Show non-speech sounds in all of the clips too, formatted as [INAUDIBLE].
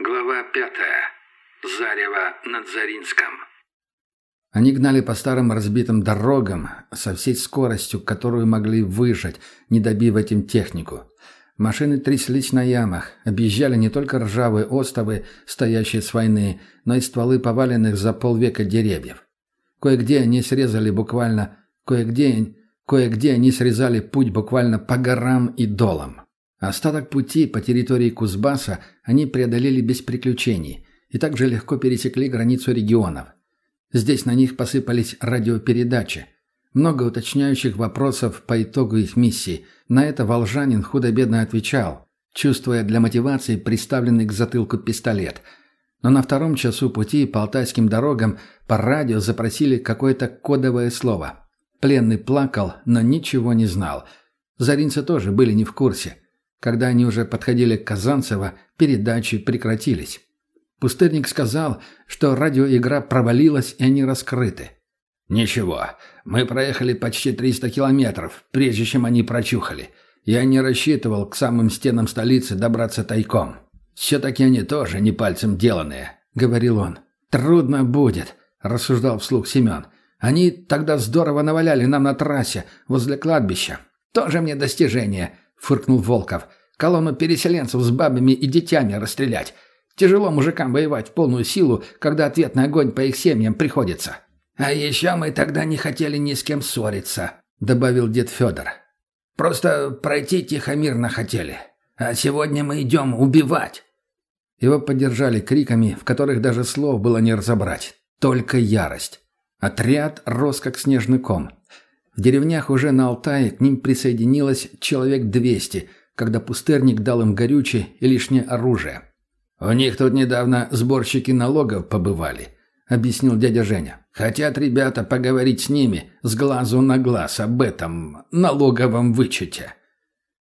Глава пятая. Зарево над Заринском. Они гнали по старым разбитым дорогам со всей скоростью, которую могли выжать, не добив этим технику. Машины тряслись на ямах, объезжали не только ржавые остовы, стоящие с войны, но и стволы поваленных за полвека деревьев. Кое-где они срезали буквально, кое-где, кое-где они срезали путь буквально по горам и долам. Остаток пути по территории Кузбасса они преодолели без приключений и также легко пересекли границу регионов. Здесь на них посыпались радиопередачи. Много уточняющих вопросов по итогу их миссии. На это Волжанин худо-бедно отвечал, чувствуя для мотивации приставленный к затылку пистолет. Но на втором часу пути по Алтайским дорогам по радио запросили какое-то кодовое слово. Пленный плакал, но ничего не знал. Заринцы тоже были не в курсе. Когда они уже подходили к Казанцево, передачи прекратились. Пустырник сказал, что радиоигра провалилась и они раскрыты. «Ничего, мы проехали почти 300 километров, прежде чем они прочухали. Я не рассчитывал к самым стенам столицы добраться тайком. Все-таки они тоже не пальцем деланные», — говорил он. «Трудно будет», — рассуждал вслух Семен. «Они тогда здорово наваляли нам на трассе, возле кладбища. Тоже мне достижение фыркнул Волков. «Колонну переселенцев с бабами и детьми расстрелять. Тяжело мужикам воевать в полную силу, когда ответный огонь по их семьям приходится». «А еще мы тогда не хотели ни с кем ссориться», — добавил дед Федор. «Просто пройти тихо-мирно хотели. А сегодня мы идем убивать». Его поддержали криками, в которых даже слов было не разобрать. Только ярость. Отряд рос как снежный ком. В деревнях уже на Алтае к ним присоединилось человек 200, когда пустырник дал им горючее и лишнее оружие. «У них тут недавно сборщики налогов побывали», — объяснил дядя Женя. «Хотят ребята поговорить с ними с глазу на глаз об этом налоговом вычете».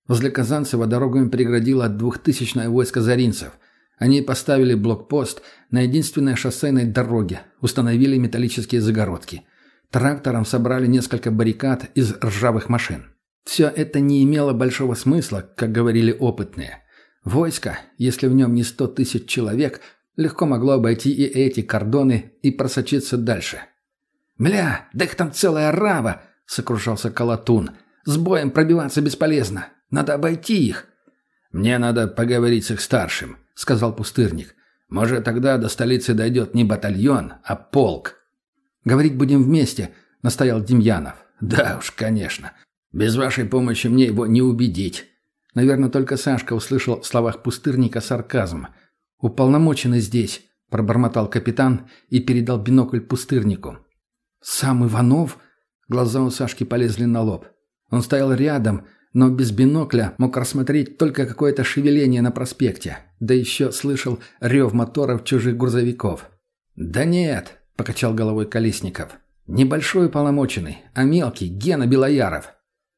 Возле Казанцева дорогу им преградило двухтысячное войско заринцев. Они поставили блокпост на единственной шоссейной дороге, установили металлические загородки. Трактором собрали несколько баррикад из ржавых машин. Все это не имело большого смысла, как говорили опытные. Войско, если в нем не сто тысяч человек, легко могло обойти и эти кордоны и просочиться дальше. «Бля, да их там целая рава!» — сокрушался Колотун. «С боем пробиваться бесполезно. Надо обойти их». «Мне надо поговорить с их старшим», — сказал пустырник. «Может, тогда до столицы дойдет не батальон, а полк». «Говорить будем вместе», — настоял Демьянов. «Да уж, конечно. Без вашей помощи мне его не убедить». Наверное, только Сашка услышал в словах пустырника сарказм. «Уполномоченный здесь», — пробормотал капитан и передал бинокль пустырнику. «Сам Иванов?» Глаза у Сашки полезли на лоб. Он стоял рядом, но без бинокля мог рассмотреть только какое-то шевеление на проспекте, да еще слышал рев моторов чужих грузовиков. «Да нет», покачал головой Колесников. «Небольшой уполномоченный, а мелкий Гена Белояров».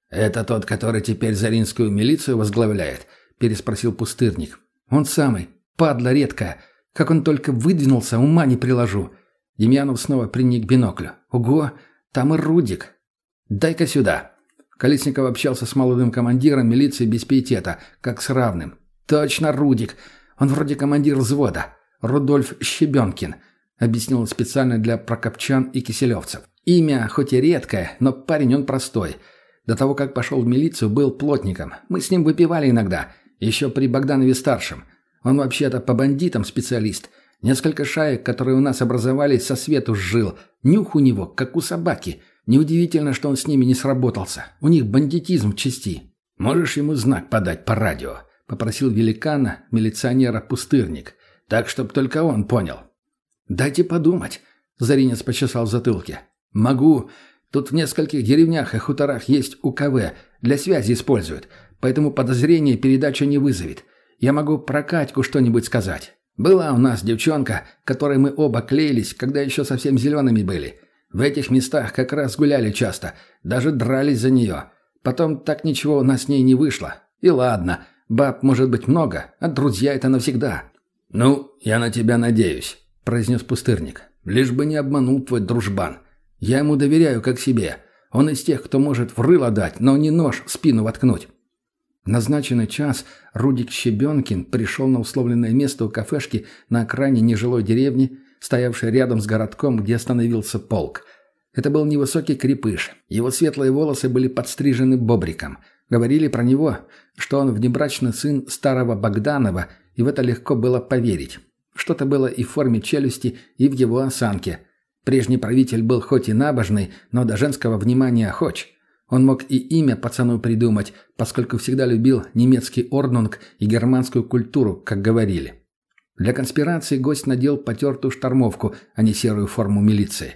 «Это тот, который теперь Заринскую милицию возглавляет?» – переспросил Пустырник. «Он самый. Падла редкая. Как он только выдвинулся, ума не приложу». Демьянов снова приник к биноклю. «Ого, там и Рудик». «Дай-ка сюда». Колесников общался с молодым командиром милиции без пиетета, как с равным. «Точно Рудик. Он вроде командир взвода. Рудольф Щебенкин объяснил специально для прокопчан и киселевцев. Имя хоть и редкое, но парень он простой. До того, как пошел в милицию, был плотником. Мы с ним выпивали иногда, еще при Богданове-старшем. Он вообще-то по бандитам специалист. Несколько шаек, которые у нас образовались, со свету жил. Нюх у него, как у собаки. Неудивительно, что он с ними не сработался. У них бандитизм в части. «Можешь ему знак подать по радио?» — попросил великана, милиционера Пустырник. «Так, чтоб только он понял». «Дайте подумать», — Заринец почесал в затылке. «Могу. Тут в нескольких деревнях и хуторах есть УКВ. Для связи используют. Поэтому подозрение передача не вызовет. Я могу про Катьку что-нибудь сказать. Была у нас девчонка, которой мы оба клеились, когда еще совсем зелеными были. В этих местах как раз гуляли часто. Даже дрались за нее. Потом так ничего у нас с ней не вышло. И ладно, баб может быть много, а друзья это навсегда». «Ну, я на тебя надеюсь». — произнес пустырник. «Лишь бы не обманул твой дружбан. Я ему доверяю как себе. Он из тех, кто может в рыло дать, но не нож в спину воткнуть». В назначенный час Рудик Щебенкин пришел на условленное место у кафешки на окраине нежилой деревни, стоявшей рядом с городком, где остановился полк. Это был невысокий крепыш. Его светлые волосы были подстрижены бобриком. Говорили про него, что он внебрачный сын старого Богданова, и в это легко было поверить. Что-то было и в форме челюсти, и в его осанке. Прежний правитель был хоть и набожный, но до женского внимания охоч. Он мог и имя пацану придумать, поскольку всегда любил немецкий орнунг и германскую культуру, как говорили. Для конспирации гость надел потертую штормовку, а не серую форму милиции.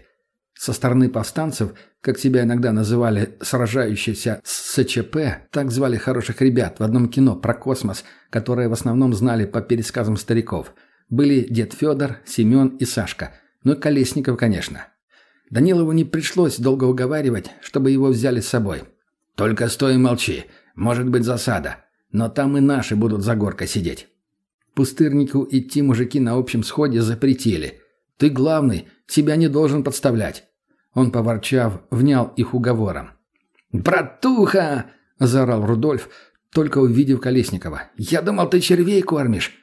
Со стороны повстанцев, как себя иногда называли сражающиеся с СЧП, так звали хороших ребят в одном кино про космос, которое в основном знали по пересказам стариков, были дед Федор, Семен и Сашка, ну и Колесников, конечно. Данилову не пришлось долго уговаривать, чтобы его взяли с собой. «Только стой и молчи. Может быть засада. Но там и наши будут за горкой сидеть». Пустырнику идти мужики на общем сходе запретили. «Ты главный, себя не должен подставлять». Он, поворчав, внял их уговором. «Братуха!» – заорал Рудольф, только увидев Колесникова. «Я думал, ты червей кормишь».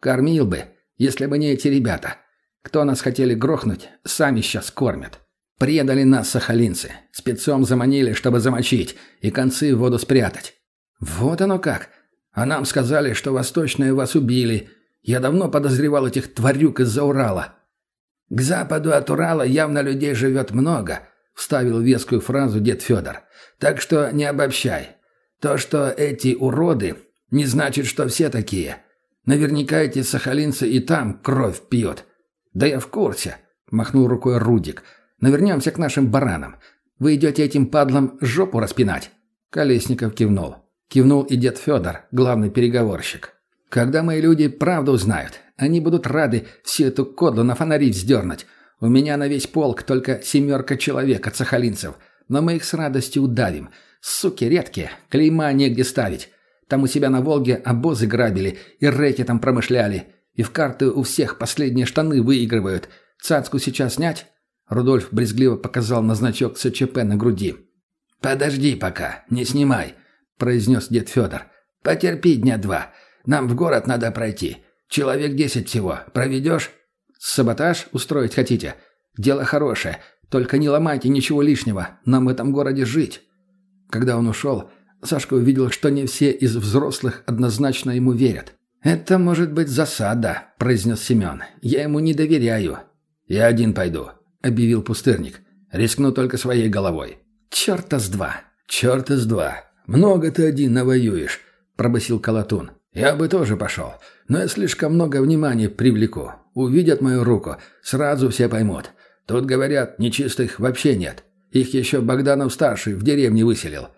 «Кормил бы, если бы не эти ребята. Кто нас хотели грохнуть, сами сейчас кормят». Предали нас сахалинцы. Спецом заманили, чтобы замочить, и концы в воду спрятать. Вот оно как. А нам сказали, что восточные вас убили. Я давно подозревал этих тварюк из-за Урала. К западу от Урала явно людей живет много, вставил вескую фразу дед Федор. Так что не обобщай. То, что эти уроды, не значит, что все такие. Наверняка эти сахалинцы и там кровь пьют. Да я в курсе, махнул рукой Рудик. Но вернемся к нашим баранам. Вы идете этим падлам жопу распинать?» Колесников кивнул. Кивнул и дед Федор, главный переговорщик. «Когда мои люди правду узнают, они будут рады всю эту кодлу на фонари вздернуть. У меня на весь полк только семерка человек от сахалинцев, но мы их с радостью удавим. Суки редкие, клейма негде ставить. Там у себя на Волге обозы грабили и рэки там промышляли. И в карты у всех последние штаны выигрывают. Цацку сейчас снять? Рудольф брезгливо показал на значок СЧП на груди. «Подожди пока, не снимай», — произнес дед Федор. «Потерпи дня два. Нам в город надо пройти. Человек десять всего. Проведешь?» «Саботаж устроить хотите? Дело хорошее. Только не ломайте ничего лишнего. Нам в этом городе жить». Когда он ушел, Сашка увидел, что не все из взрослых однозначно ему верят. «Это может быть засада», — произнес Семен. «Я ему не доверяю». «Я один пойду», — объявил пустырник. «Рискну только своей головой». «Черта с два! Черта с два! Много ты один навоюешь», — пробасил Колотун. «Я бы тоже пошел, но я слишком много внимания привлеку. Увидят мою руку, сразу все поймут. Тут, говорят, нечистых вообще нет. Их еще Богданов-старший в деревне выселил.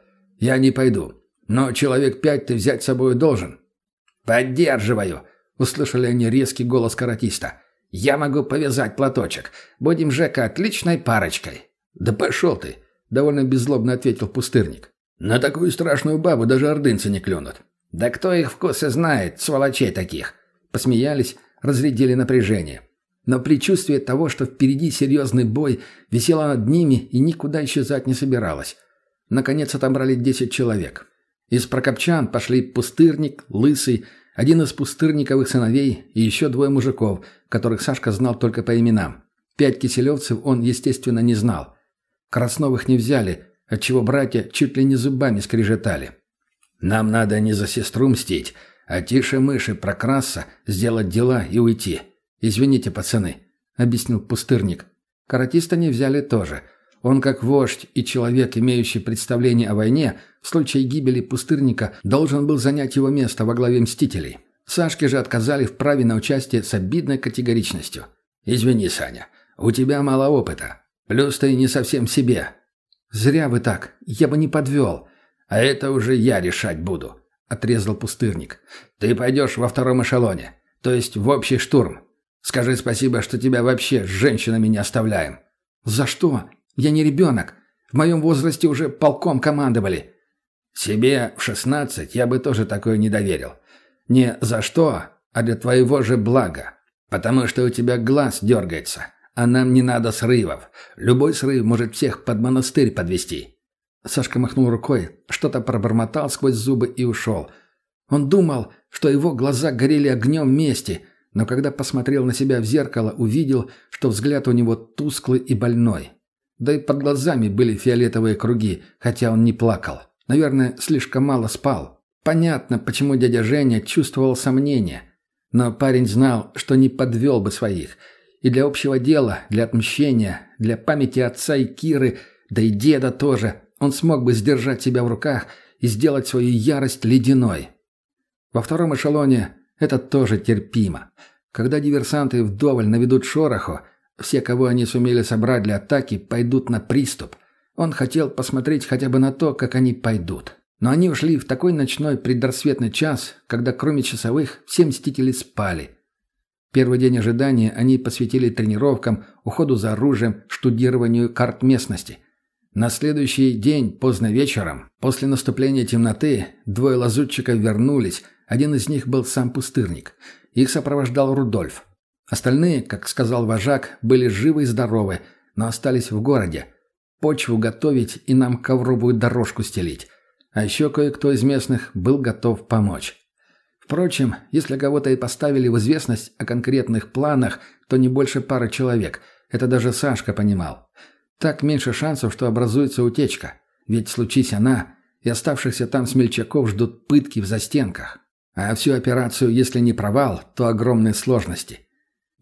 Я не пойду, но человек пять ты взять с собой должен». «Поддерживаю!» — услышали они резкий голос каратиста. Я могу повязать платочек. Будем, Жека, отличной парочкой». «Да пошел ты!» — довольно беззлобно ответил пустырник. «На такую страшную бабу даже ордынцы не клюнут». «Да кто их вкусы знает, сволочей таких?» Посмеялись, разрядили напряжение. Но предчувствие того, что впереди серьезный бой, висело над ними и никуда исчезать не собиралось. Наконец отобрали десять человек. Из прокопчан пошли пустырник, лысый, один из пустырниковых сыновей и еще двое мужиков, которых Сашка знал только по именам. Пять киселевцев он, естественно, не знал. Красновых не взяли, отчего братья чуть ли не зубами скрежетали. «Нам надо не за сестру мстить, а тише мыши прокрасться, сделать дела и уйти. Извините, пацаны», — объяснил пустырник. Каратиста не взяли тоже. Он, как вождь и человек, имеющий представление о войне, в случае гибели пустырника должен был занять его место во главе «Мстителей». Сашке же отказали в праве на участие с обидной категоричностью. «Извини, Саня, у тебя мало опыта. Плюс ты не совсем себе». «Зря вы так. Я бы не подвел». «А это уже я решать буду», — отрезал пустырник. «Ты пойдешь во втором эшелоне, то есть в общий штурм. Скажи спасибо, что тебя вообще с женщинами не оставляем». «За что? Я не ребенок. В моем возрасте уже полком командовали». «Себе в шестнадцать я бы тоже такое не доверил. Не за что, а для твоего же блага. Потому что у тебя глаз дергается, а нам не надо срывов. Любой срыв может всех под монастырь подвести. Сашка махнул рукой, что-то пробормотал сквозь зубы и ушел. Он думал, что его глаза горели огнем мести, но когда посмотрел на себя в зеркало, увидел, что взгляд у него тусклый и больной. Да и под глазами были фиолетовые круги, хотя он не плакал. Наверное, слишком мало спал. Понятно, почему дядя Женя чувствовал сомнения. Но парень знал, что не подвел бы своих. И для общего дела, для отмщения, для памяти отца и Киры, да и деда тоже, он смог бы сдержать себя в руках и сделать свою ярость ледяной. Во втором эшелоне это тоже терпимо. Когда диверсанты вдоволь наведут шороху, все, кого они сумели собрать для атаки, пойдут на приступ. Он хотел посмотреть хотя бы на то, как они пойдут. Но они ушли в такой ночной предрассветный час, когда кроме часовых все мстители спали. Первый день ожидания они посвятили тренировкам, уходу за оружием, штудированию карт местности. На следующий день, поздно вечером, после наступления темноты, двое лазутчиков вернулись, один из них был сам пустырник. Их сопровождал Рудольф. Остальные, как сказал вожак, были живы и здоровы, но остались в городе. Почву готовить и нам ковровую дорожку стелить. А еще кое-кто из местных был готов помочь. Впрочем, если кого-то и поставили в известность о конкретных планах, то не больше пары человек. Это даже Сашка понимал. Так меньше шансов, что образуется утечка. Ведь случись она, и оставшихся там смельчаков ждут пытки в застенках. А всю операцию, если не провал, то огромные сложности.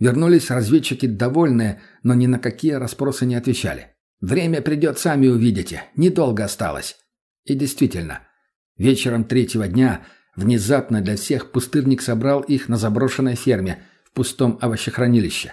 Вернулись разведчики довольные, но ни на какие расспросы не отвечали. «Время придет, сами увидите. Недолго осталось». И действительно, вечером третьего дня внезапно для всех пустырник собрал их на заброшенной ферме в пустом овощехранилище.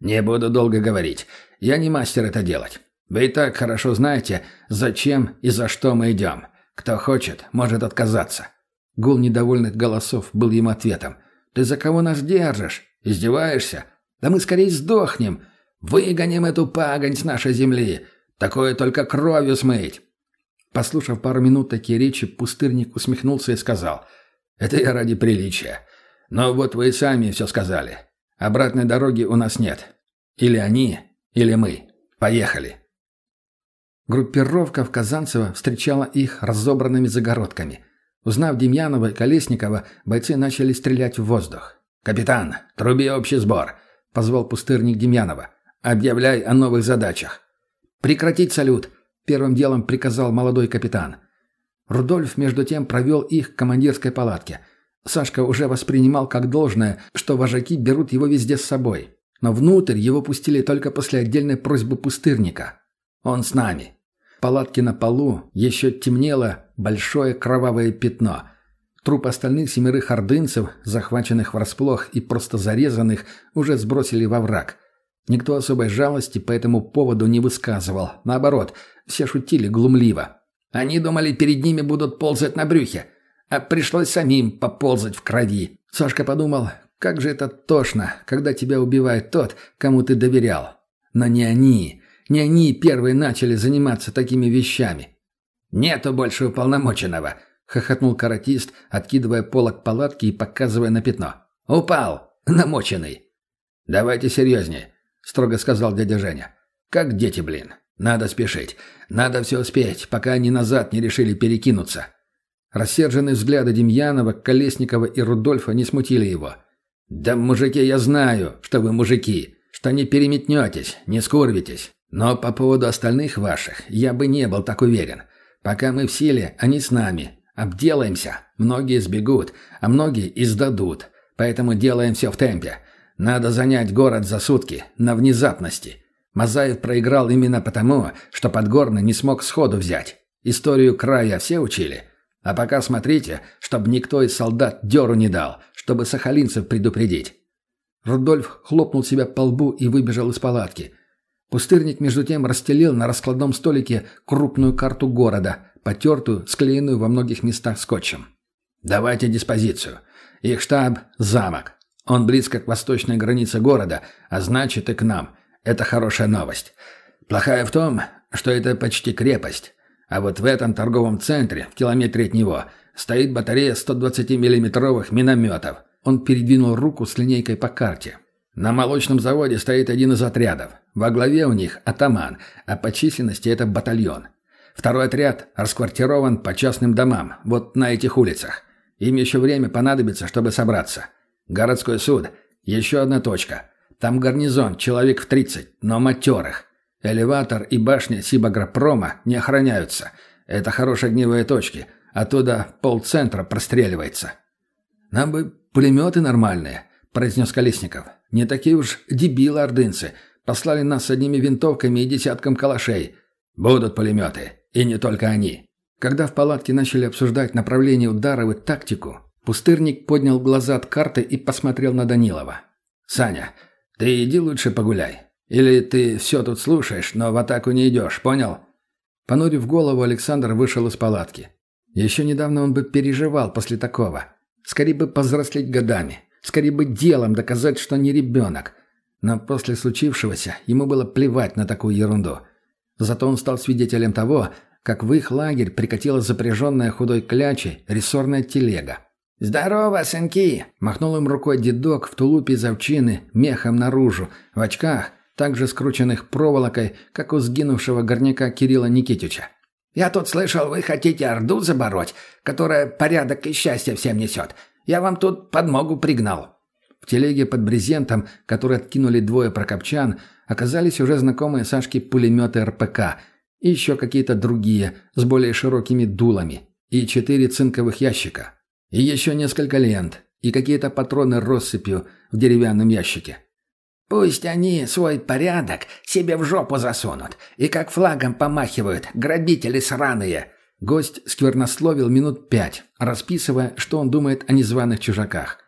«Не буду долго говорить. Я не мастер это делать. Вы и так хорошо знаете, зачем и за что мы идем. Кто хочет, может отказаться. Гул недовольных голосов был им ответом. «Ты за кого нас держишь? Издеваешься? Да мы скорее сдохнем. Выгоним эту пагонь с нашей земли. Такое только кровью смыть». Послушав пару минут такие речи, пустырник усмехнулся и сказал. «Это я ради приличия. Но вот вы и сами все сказали. Обратной дороги у нас нет. Или они, или мы. Поехали». Группировка в Казанцево встречала их разобранными загородками – Узнав Демьянова и Колесникова, бойцы начали стрелять в воздух. «Капитан, труби общий сбор», — позвал пустырник Демьянова. «Объявляй о новых задачах». «Прекратить салют», — первым делом приказал молодой капитан. Рудольф, между тем, провел их к командирской палатке. Сашка уже воспринимал как должное, что вожаки берут его везде с собой. Но внутрь его пустили только после отдельной просьбы пустырника. «Он с нами», палатке на полу еще темнело большое кровавое пятно. Труп остальных семерых ордынцев, захваченных врасплох и просто зарезанных, уже сбросили во враг. Никто особой жалости по этому поводу не высказывал. Наоборот, все шутили глумливо. Они думали, перед ними будут ползать на брюхе. А пришлось самим поползать в крови. Сашка подумал, как же это тошно, когда тебя убивает тот, кому ты доверял. Но не они. Не они первые начали заниматься такими вещами. «Нету больше уполномоченного», — хохотнул каратист, откидывая полок палатки и показывая на пятно. «Упал! Намоченный!» «Давайте серьезнее», — строго сказал дядя Женя. «Как дети, блин. Надо спешить. Надо все успеть, пока они назад не решили перекинуться». Рассерженные взгляды Демьянова, Колесникова и Рудольфа не смутили его. «Да, мужики, я знаю, что вы мужики, что не переметнетесь, не скорбитесь. Но по поводу остальных ваших я бы не был так уверен. Пока мы в силе, они с нами. Обделаемся. Многие сбегут, а многие и сдадут. Поэтому делаем все в темпе. Надо занять город за сутки, на внезапности. Мазаев проиграл именно потому, что Подгорный не смог сходу взять. Историю края все учили. А пока смотрите, чтобы никто из солдат дёру не дал, чтобы сахалинцев предупредить. Рудольф хлопнул себя по лбу и выбежал из палатки – Пустырник, между тем, расстелил на раскладном столике крупную карту города, потертую, склеенную во многих местах скотчем. «Давайте диспозицию. Их штаб – замок. Он близко к восточной границе города, а значит и к нам. Это хорошая новость. Плохая в том, что это почти крепость. А вот в этом торговом центре, в километре от него, стоит батарея 120 миллиметровых минометов. Он передвинул руку с линейкой по карте. На молочном заводе стоит один из отрядов. Во главе у них атаман, а по численности это батальон. Второй отряд расквартирован по частным домам, вот на этих улицах. Им еще время понадобится, чтобы собраться. Городской суд. Еще одна точка. Там гарнизон, человек в 30, но матерых. Элеватор и башня Сибагропрома не охраняются. Это хорошие огневые точки. Оттуда полцентра простреливается. «Нам бы пулеметы нормальные», — произнес Колесников. «Не такие уж дебилы-ордынцы. Послали нас с одними винтовками и десятком калашей. Будут пулеметы. И не только они». Когда в палатке начали обсуждать направление ударов и тактику, пустырник поднял глаза от карты и посмотрел на Данилова. «Саня, ты иди лучше погуляй. Или ты все тут слушаешь, но в атаку не идешь, понял?» Понурив голову, Александр вышел из палатки. Еще недавно он бы переживал после такого. Скорее бы повзрослеть годами. Скорее бы делом доказать, что не ребенок. Но после случившегося ему было плевать на такую ерунду. Зато он стал свидетелем того, как в их лагерь прикатила запряженная худой клячей рессорная телега. «Здорово, сынки!» – махнул им рукой дедок в тулупе из овчины, мехом наружу, в очках, также скрученных проволокой, как у сгинувшего горняка Кирилла Никитича. «Я тут слышал, вы хотите Орду забороть, которая порядок и счастье всем несет. Я вам тут подмогу пригнал». В телеге под брезентом, который откинули двое прокопчан, оказались уже знакомые Сашке пулеметы РПК – и еще какие-то другие с более широкими дулами, и четыре цинковых ящика, и еще несколько лент, и какие-то патроны россыпью в деревянном ящике. «Пусть они свой порядок себе в жопу засунут и как флагом помахивают, грабители сраные!» Гость сквернословил минут пять, расписывая, что он думает о незваных чужаках.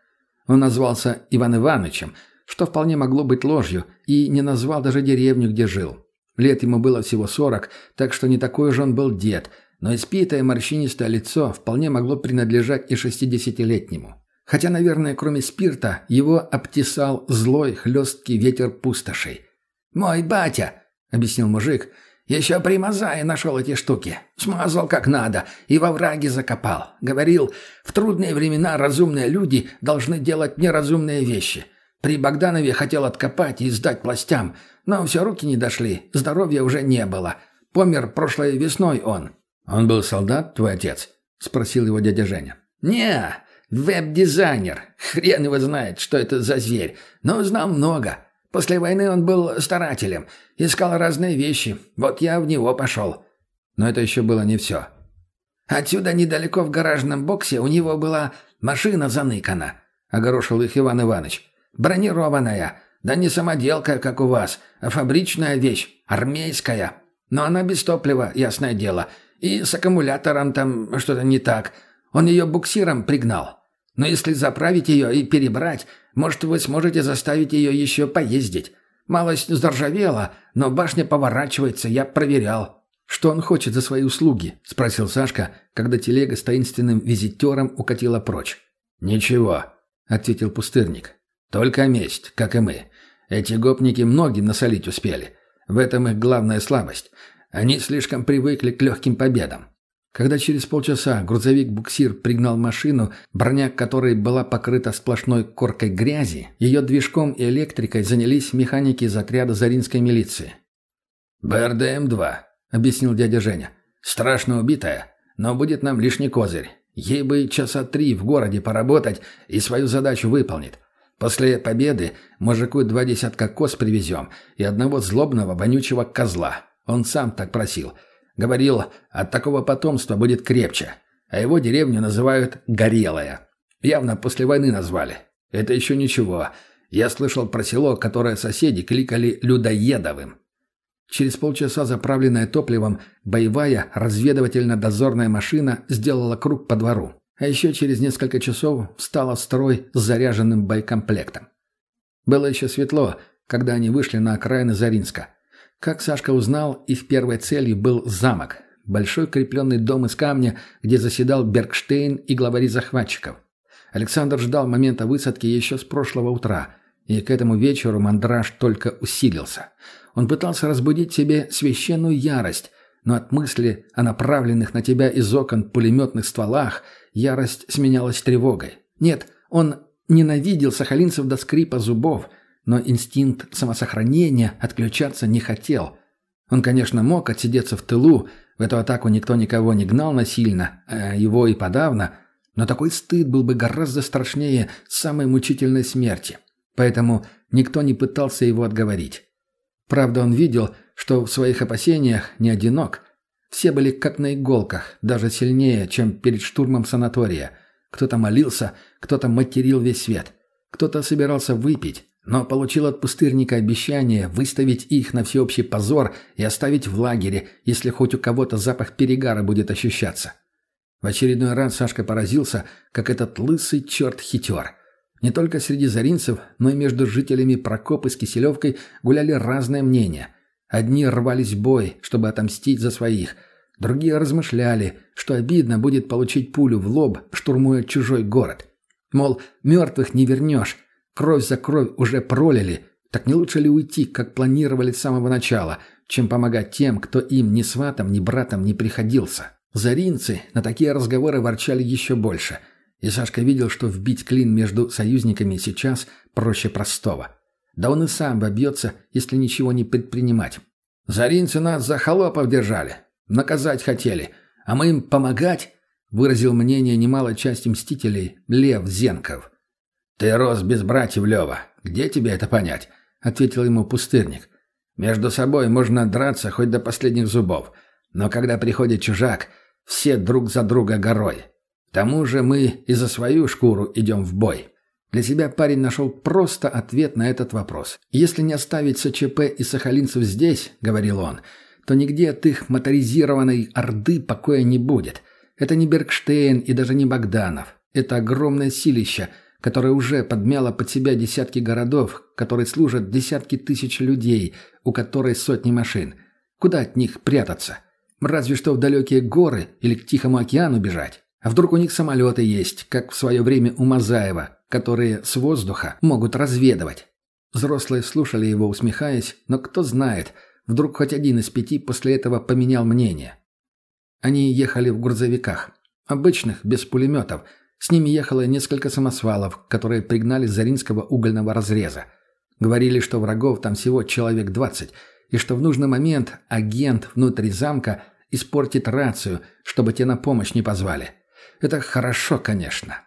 Он назвался Иван Ивановичем, что вполне могло быть ложью, и не назвал даже деревню, где жил. Лет ему было всего сорок, так что не такой же он был дед, но испитое морщинистое лицо вполне могло принадлежать и шестидесятилетнему. Хотя, наверное, кроме спирта, его обтесал злой, хлесткий ветер пустошей. «Мой батя», — объяснил мужик, — «еще при Мазае нашел эти штуки. Смазал как надо и во враге закопал. Говорил, в трудные времена разумные люди должны делать неразумные вещи. При Богданове хотел откопать и сдать властям, но все руки не дошли, здоровья уже не было. Помер прошлой весной он». «Он был солдат, твой отец?» – спросил его дядя Женя. «Не, веб-дизайнер. Хрен его знает, что это за зверь, но знал много. После войны он был старателем, искал разные вещи. Вот я в него пошел». Но это еще было не все. «Отсюда недалеко в гаражном боксе у него была машина заныкана», — огорошил их Иван Иванович. «Бронированная. Да не самоделка, как у вас, а фабричная вещь, армейская. Но она без топлива, ясное дело. И с аккумулятором там что-то не так. Он ее буксиром пригнал. Но если заправить ее и перебрать, может, вы сможете заставить ее еще поездить. Малость заржавела, но башня поворачивается, я проверял». «Что он хочет за свои услуги?» – спросил Сашка, когда телега с таинственным визитером укатила прочь. «Ничего», – ответил пустырник. «Только месть, как и мы. Эти гопники многим насолить успели. В этом их главная слабость. Они слишком привыкли к легким победам. Когда через полчаса грузовик-буксир пригнал машину, броня которой была покрыта сплошной коркой грязи, ее движком и электрикой занялись механики из отряда Заринской милиции. «БРДМ-2», — объяснил дядя Женя. «Страшно убитая, но будет нам лишний козырь. Ей бы часа три в городе поработать и свою задачу выполнит. После победы мужику два десятка коз привезем и одного злобного вонючего козла. Он сам так просил. Говорил, от такого потомства будет крепче. А его деревню называют «Горелая». Явно после войны назвали. Это еще ничего. Я слышал про село, которое соседи кликали «Людоедовым». Через полчаса, заправленная топливом, боевая разведывательно-дозорная машина сделала круг по двору. А еще через несколько часов встала в строй с заряженным боекомплектом. Было еще светло, когда они вышли на окраины Заринска. Как Сашка узнал, их первой целью был замок. Большой крепленный дом из камня, где заседал Бергштейн и главари захватчиков. Александр ждал момента высадки еще с прошлого утра, и к этому вечеру мандраж только усилился. Он пытался разбудить себе священную ярость, но от мысли о направленных на тебя из окон пулеметных стволах – Ярость сменялась тревогой. Нет, он ненавидел сахалинцев до скрипа зубов, но инстинкт самосохранения отключаться не хотел. Он, конечно, мог отсидеться в тылу, В эту атаку никто никого не гнал насильно, а его и подавно, но такой стыд был бы гораздо страшнее самой мучительной смерти. Поэтому никто не пытался его отговорить. Правда, он видел, что в своих опасениях не одинок. Все были как на иголках, даже сильнее, чем перед штурмом санатория. Кто-то молился, кто-то материл весь свет. Кто-то собирался выпить, но получил от пустырника обещание выставить их на всеобщий позор и оставить в лагере, если хоть у кого-то запах перегара будет ощущаться. В очередной раз Сашка поразился, как этот лысый черт хитер. Не только среди заринцев, но и между жителями Прокопы с Киселевкой гуляли разные мнения. Одни рвались в бой, чтобы отомстить за своих. Другие размышляли, что обидно будет получить пулю в лоб, штурмуя чужой город. Мол, мертвых не вернешь, Кровь за кровь уже пролили. Так не лучше ли уйти, как планировали с самого начала, чем помогать тем, кто им ни сватом, ни братом не приходился? Заринцы на такие разговоры ворчали еще больше. И Сашка видел, что вбить клин между союзниками сейчас проще простого. Да он и сам вобьется, если ничего не предпринимать. «Заринцы нас за холопов держали. Наказать хотели. А мы им помогать?» выразил мнение немалой части мстителей Лев Зенков. «Ты рос без братьев, Лева. Где тебе это понять?» — ответил ему пустырник. «Между собой можно драться хоть до последних зубов. Но когда приходит чужак, все друг за друга горой. К тому же мы и за свою шкуру идем в бой». Для себя парень нашел просто ответ на этот вопрос. «Если не оставить СЧП и сахалинцев здесь, — говорил он, — то нигде от их моторизированной орды покоя не будет. Это не Бергштейн и даже не Богданов. Это огромное силище — которая уже подмяла под себя десятки городов, которые служат десятки тысяч людей, у которой сотни машин. Куда от них прятаться? Разве что в далекие горы или к Тихому океану бежать. А вдруг у них самолеты есть, как в свое время у Мазаева, которые с воздуха могут разведывать? Взрослые слушали его, усмехаясь, но кто знает, вдруг хоть один из пяти после этого поменял мнение. Они ехали в грузовиках. Обычных, без пулеметов – с ними ехало несколько самосвалов, которые пригнали с Заринского угольного разреза. Говорили, что врагов там всего человек двадцать, и что в нужный момент агент внутри замка испортит рацию, чтобы те на помощь не позвали. Это хорошо, конечно.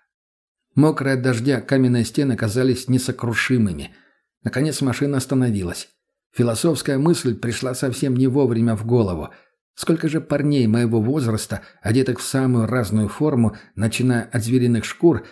Мокрые от дождя каменные стены казались несокрушимыми. Наконец машина остановилась. Философская мысль пришла совсем не вовремя в голову – Сколько же парней моего возраста, одетых в самую разную форму, начиная от звериных шкур,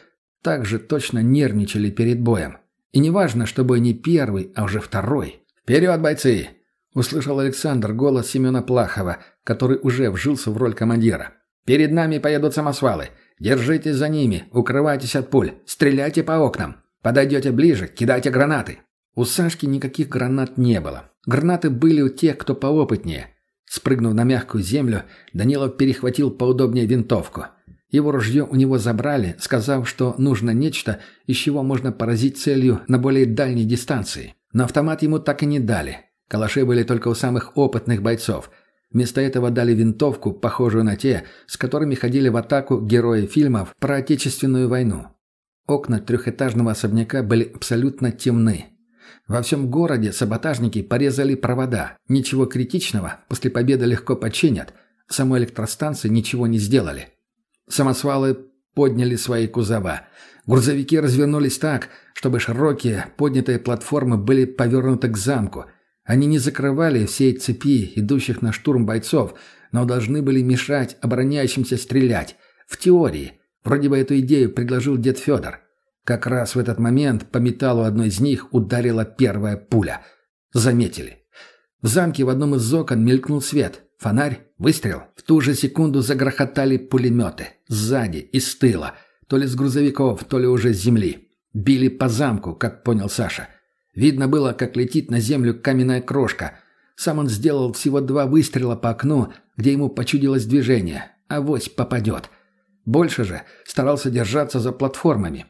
также точно нервничали перед боем. И не важно, чтобы не первый, а уже второй. «Вперед, бойцы!» — услышал Александр голос Семена Плахова, который уже вжился в роль командира. «Перед нами поедут самосвалы. Держитесь за ними, укрывайтесь от пуль, стреляйте по окнам. Подойдете ближе, кидайте гранаты». У Сашки никаких гранат не было. Гранаты были у тех, кто поопытнее. Спрыгнув на мягкую землю, Данилов перехватил поудобнее винтовку. Его ружье у него забрали, сказав, что нужно нечто, из чего можно поразить целью на более дальней дистанции. Но автомат ему так и не дали. Калаши были только у самых опытных бойцов. Вместо этого дали винтовку, похожую на те, с которыми ходили в атаку герои фильмов про Отечественную войну. Окна трехэтажного особняка были абсолютно темны. Во всем городе саботажники порезали провода. Ничего критичного, после победы легко починят. Самой электростанции ничего не сделали. Самосвалы подняли свои кузова. Грузовики развернулись так, чтобы широкие, поднятые платформы были повернуты к замку. Они не закрывали всей цепи, идущих на штурм бойцов, но должны были мешать обороняющимся стрелять. В теории. Вроде бы эту идею предложил дед Федор. Как раз в этот момент по металлу одной из них ударила первая пуля. Заметили. В замке в одном из окон мелькнул свет. Фонарь, выстрел. В ту же секунду загрохотали пулеметы. Сзади и с тыла. То ли с грузовиков, то ли уже с земли. Били по замку, как понял Саша. Видно было, как летит на землю каменная крошка. Сам он сделал всего два выстрела по окну, где ему почудилось движение. Авось попадет. Больше же старался держаться за платформами.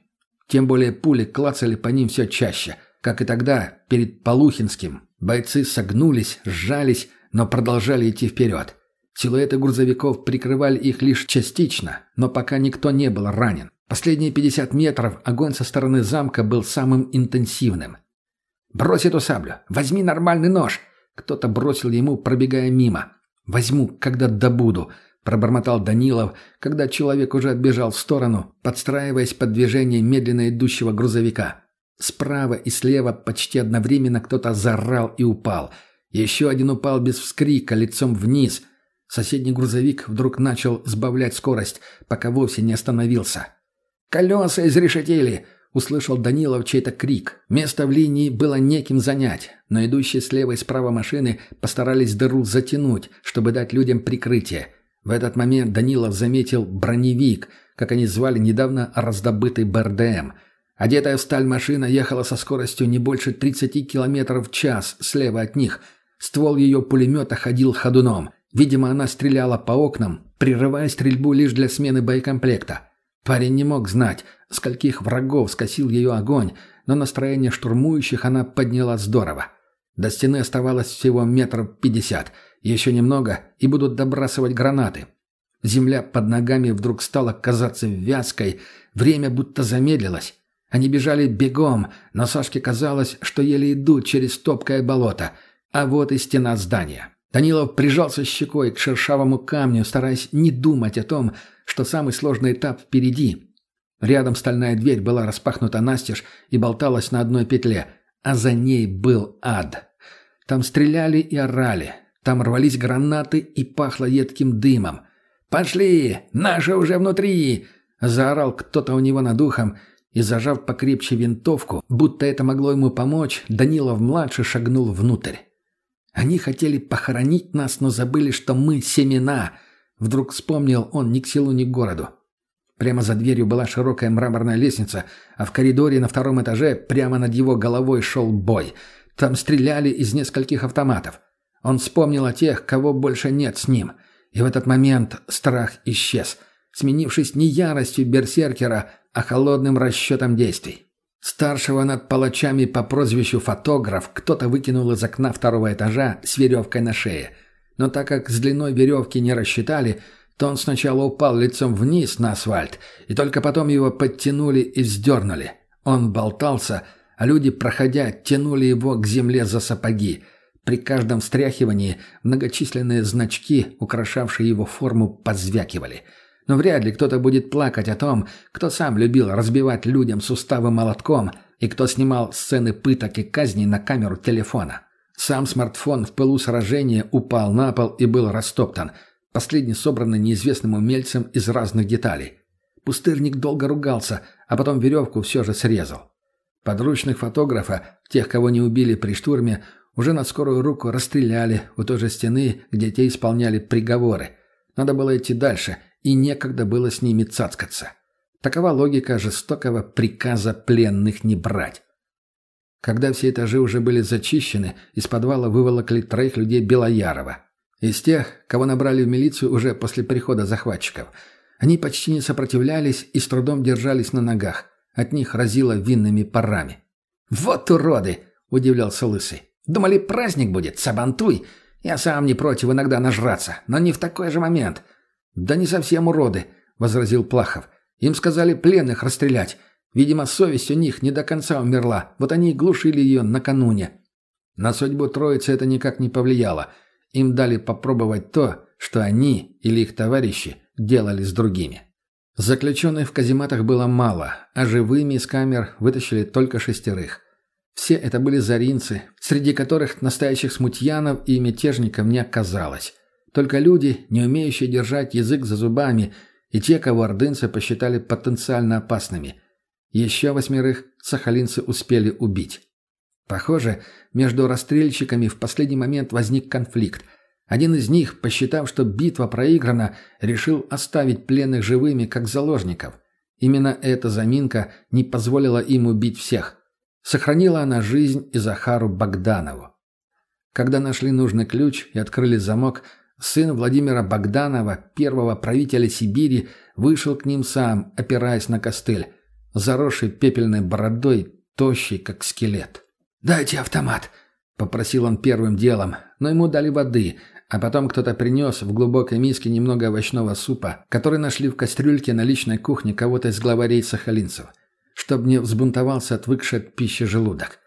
Тем более пули клацали по ним все чаще. Как и тогда, перед Полухинским, бойцы согнулись, сжались, но продолжали идти вперед. Силуэты грузовиков прикрывали их лишь частично, но пока никто не был ранен. Последние 50 метров огонь со стороны замка был самым интенсивным. «Брось эту саблю! Возьми нормальный нож!» Кто-то бросил ему, пробегая мимо. «Возьму, когда добуду», — пробормотал Данилов, когда человек уже отбежал в сторону, подстраиваясь под движение медленно идущего грузовика. Справа и слева почти одновременно кто-то заорал и упал. Еще один упал без вскрика, лицом вниз. Соседний грузовик вдруг начал сбавлять скорость, пока вовсе не остановился. «Колеса изрешетили!» — услышал Данилов чей-то крик. Место в линии было неким занять, но идущие слева и справа машины постарались дыру затянуть, чтобы дать людям прикрытие. В этот момент Данилов заметил броневик, как они звали недавно раздобытый БРДМ — Одетая в сталь машина ехала со скоростью не больше 30 км в час слева от них. Ствол ее пулемета ходил ходуном. Видимо, она стреляла по окнам, прерывая стрельбу лишь для смены боекомплекта. Парень не мог знать, скольких врагов скосил ее огонь, но настроение штурмующих она подняла здорово. До стены оставалось всего метров пятьдесят. Еще немного, и будут добрасывать гранаты. Земля под ногами вдруг стала казаться вязкой, время будто замедлилось. Они бежали бегом, но Сашке казалось, что еле идут через топкое болото. А вот и стена здания. Данилов прижался щекой к шершавому камню, стараясь не думать о том, что самый сложный этап впереди. Рядом стальная дверь была распахнута настежь и болталась на одной петле, а за ней был ад. Там стреляли и орали, там рвались гранаты и пахло едким дымом. «Пошли! Наши уже внутри!» — заорал кто-то у него над ухом — и, зажав покрепче винтовку, будто это могло ему помочь, Данилов-младший шагнул внутрь. «Они хотели похоронить нас, но забыли, что мы семена», — вдруг вспомнил он ни к селу, ни к городу. Прямо за дверью была широкая мраморная лестница, а в коридоре на втором этаже прямо над его головой шел бой. Там стреляли из нескольких автоматов. Он вспомнил о тех, кого больше нет с ним. И в этот момент страх исчез, сменившись не яростью берсеркера, а холодным расчетом действий. Старшего над палачами по прозвищу «фотограф» кто-то выкинул из окна второго этажа с веревкой на шее. Но так как с длиной веревки не рассчитали, то он сначала упал лицом вниз на асфальт, и только потом его подтянули и вздернули. Он болтался, а люди, проходя, тянули его к земле за сапоги. При каждом встряхивании многочисленные значки, украшавшие его форму, позвякивали – но вряд ли кто-то будет плакать о том, кто сам любил разбивать людям суставы молотком и кто снимал сцены пыток и казней на камеру телефона. Сам смартфон в пылу сражения упал на пол и был растоптан, последний собранный неизвестным умельцем из разных деталей. Пустырник долго ругался, а потом веревку все же срезал. Подручных фотографа, тех, кого не убили при штурме, уже на скорую руку расстреляли у той же стены, где те исполняли приговоры. Надо было идти дальше и некогда было с ними цацкаться. Такова логика жестокого приказа пленных не брать. Когда все этажи уже были зачищены, из подвала выволокли троих людей Белоярова. Из тех, кого набрали в милицию уже после прихода захватчиков. Они почти не сопротивлялись и с трудом держались на ногах. От них разило винными парами. «Вот уроды!» – удивлялся Лысый. «Думали, праздник будет, сабантуй! Я сам не против иногда нажраться, но не в такой же момент. «Да не совсем уроды», — возразил Плахов. «Им сказали пленных расстрелять. Видимо, совесть у них не до конца умерла, вот они и глушили ее накануне». На судьбу троицы это никак не повлияло. Им дали попробовать то, что они или их товарищи делали с другими. Заключенных в казематах было мало, а живыми из камер вытащили только шестерых. Все это были заринцы, среди которых настоящих смутьянов и мятежников не оказалось. Только люди, не умеющие держать язык за зубами, и те, кого ордынцы посчитали потенциально опасными. Еще восьмерых сахалинцы успели убить. Похоже, между расстрельщиками в последний момент возник конфликт. Один из них, посчитав, что битва проиграна, решил оставить пленных живыми, как заложников. Именно эта заминка не позволила им убить всех. Сохранила она жизнь и Захару Богданову. Когда нашли нужный ключ и открыли замок, Сын Владимира Богданова, первого правителя Сибири, вышел к ним сам, опираясь на костыль, заросший пепельной бородой, тощий, как скелет. «Дайте автомат!» — попросил он первым делом, но ему дали воды, а потом кто-то принес в глубокой миске немного овощного супа, который нашли в кастрюльке на личной кухне кого-то из главарей сахалинцев, чтобы не взбунтовался отвыкший от пищи желудок.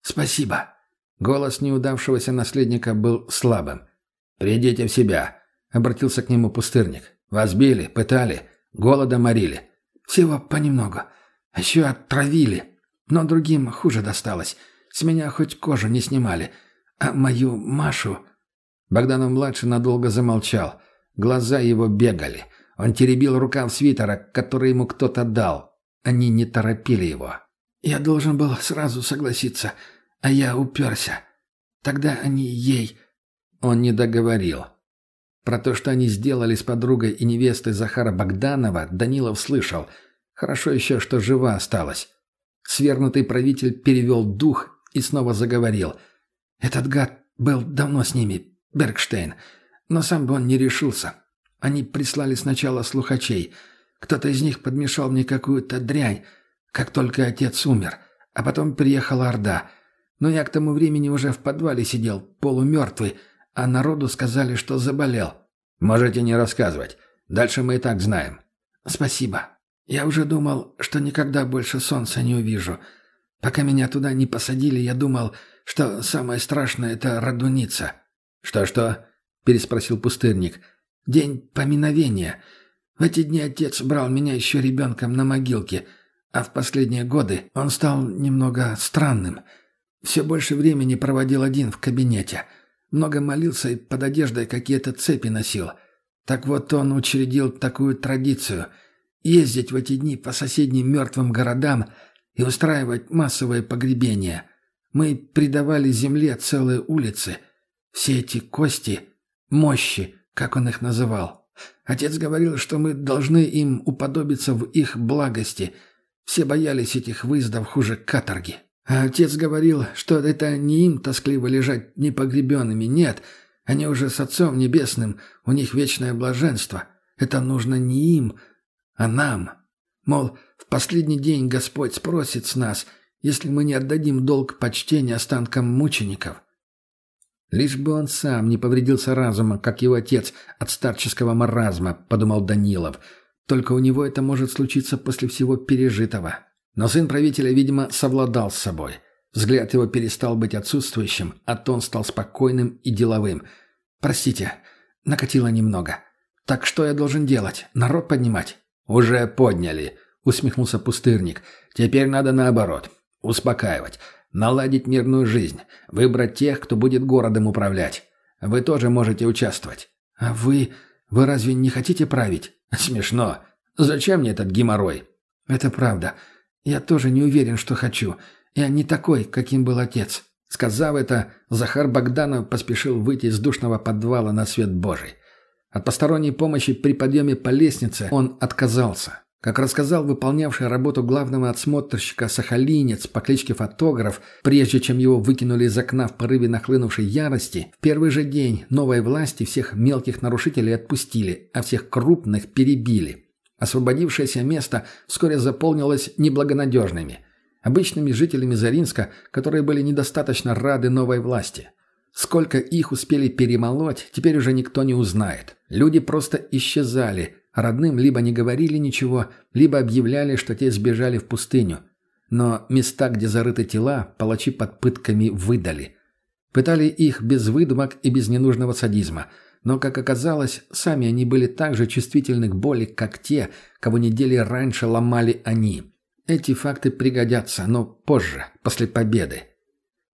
«Спасибо!» Голос неудавшегося наследника был слабым. «Придите в себя», — обратился к нему пустырник. «Вас били, пытали, голодом морили». «Всего понемногу. Еще отравили. Но другим хуже досталось. С меня хоть кожу не снимали. А мою Машу...» Богданов-младший надолго замолчал. Глаза его бегали. Он теребил рукав свитера, который ему кто-то дал. Они не торопили его. «Я должен был сразу согласиться, а я уперся. Тогда они ей...» Он не договорил. Про то, что они сделали с подругой и невестой Захара Богданова, Данилов слышал. Хорошо еще, что жива осталась. Свергнутый правитель перевел дух и снова заговорил. «Этот гад был давно с ними, Бергштейн, но сам бы он не решился. Они прислали сначала слухачей. Кто-то из них подмешал мне какую-то дрянь, как только отец умер, а потом приехала Орда. Но я к тому времени уже в подвале сидел, полумертвый, а народу сказали, что заболел. Можете не рассказывать. Дальше мы и так знаем. Спасибо. Я уже думал, что никогда больше солнца не увижу. Пока меня туда не посадили, я думал, что самое страшное — это радуница. «Что-что?» — переспросил пустырник. «День поминовения. В эти дни отец брал меня еще ребенком на могилке, а в последние годы он стал немного странным. Все больше времени проводил один в кабинете. Много молился и под одеждой какие-то цепи носил. Так вот он учредил такую традицию — ездить в эти дни по соседним мертвым городам и устраивать массовые погребения. Мы придавали земле целые улицы. Все эти кости — мощи, как он их называл. Отец говорил, что мы должны им уподобиться в их благости. Все боялись этих выездов хуже каторги. А отец говорил, что это не им тоскливо лежать непогребенными, нет, они уже с Отцом Небесным, у них вечное блаженство. Это нужно не им, а нам. Мол, в последний день Господь спросит с нас, если мы не отдадим долг почтения останкам мучеников. «Лишь бы он сам не повредился разумом, как его отец от старческого маразма», — подумал Данилов. «Только у него это может случиться после всего пережитого. Но сын правителя, видимо, совладал с собой. Взгляд его перестал быть отсутствующим, а тон стал спокойным и деловым. «Простите, накатило немного. Так что я должен делать? Народ поднимать?» «Уже подняли», — усмехнулся пустырник. «Теперь надо наоборот. Успокаивать. Наладить мирную жизнь. Выбрать тех, кто будет городом управлять. Вы тоже можете участвовать». «А вы... Вы разве не хотите править?» [LAUGHS] «Смешно. Зачем мне этот геморрой?» «Это правда. Я тоже не уверен, что хочу. Я не такой, каким был отец». Сказав это, Захар Богданов поспешил выйти из душного подвала на свет Божий. От посторонней помощи при подъеме по лестнице он отказался. Как рассказал выполнявший работу главного отсмотрщика Сахалинец по кличке Фотограф, прежде чем его выкинули из окна в порыве нахлынувшей ярости, в первый же день новой власти всех мелких нарушителей отпустили, а всех крупных перебили. Освободившееся место вскоре заполнилось неблагонадежными, обычными жителями Заринска, которые были недостаточно рады новой власти. Сколько их успели перемолоть, теперь уже никто не узнает. Люди просто исчезали, родным либо не говорили ничего, либо объявляли, что те сбежали в пустыню. Но места, где зарыты тела, палачи под пытками выдали. Пытали их без выдумок и без ненужного садизма – но, как оказалось, сами они были так же чувствительны к боли, как те, кого недели раньше ломали они. Эти факты пригодятся, но позже, после победы.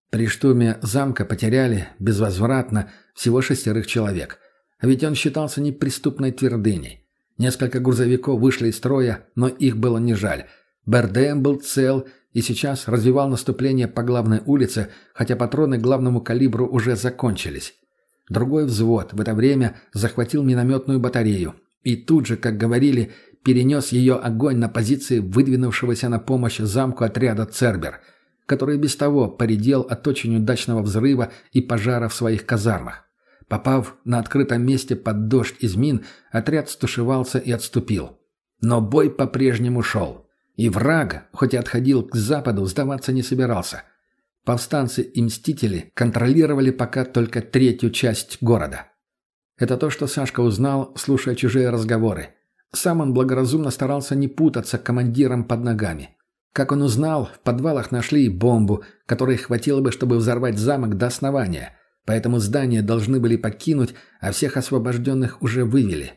При штурме замка потеряли, безвозвратно, всего шестерых человек. А ведь он считался неприступной твердыней. Несколько грузовиков вышли из строя, но их было не жаль. Бердем был цел и сейчас развивал наступление по главной улице, хотя патроны главному калибру уже закончились. Другой взвод в это время захватил минометную батарею и тут же, как говорили, перенес ее огонь на позиции выдвинувшегося на помощь замку отряда «Цербер», который без того поредел от очень удачного взрыва и пожара в своих казармах. Попав на открытом месте под дождь из мин, отряд стушевался и отступил. Но бой по-прежнему шел. И враг, хоть и отходил к западу, сдаваться не собирался – Повстанцы и мстители контролировали пока только третью часть города. Это то, что Сашка узнал, слушая чужие разговоры. Сам он благоразумно старался не путаться командиром под ногами. Как он узнал, в подвалах нашли бомбу, которой хватило бы, чтобы взорвать замок до основания. Поэтому здание должны были покинуть, а всех освобожденных уже вывели.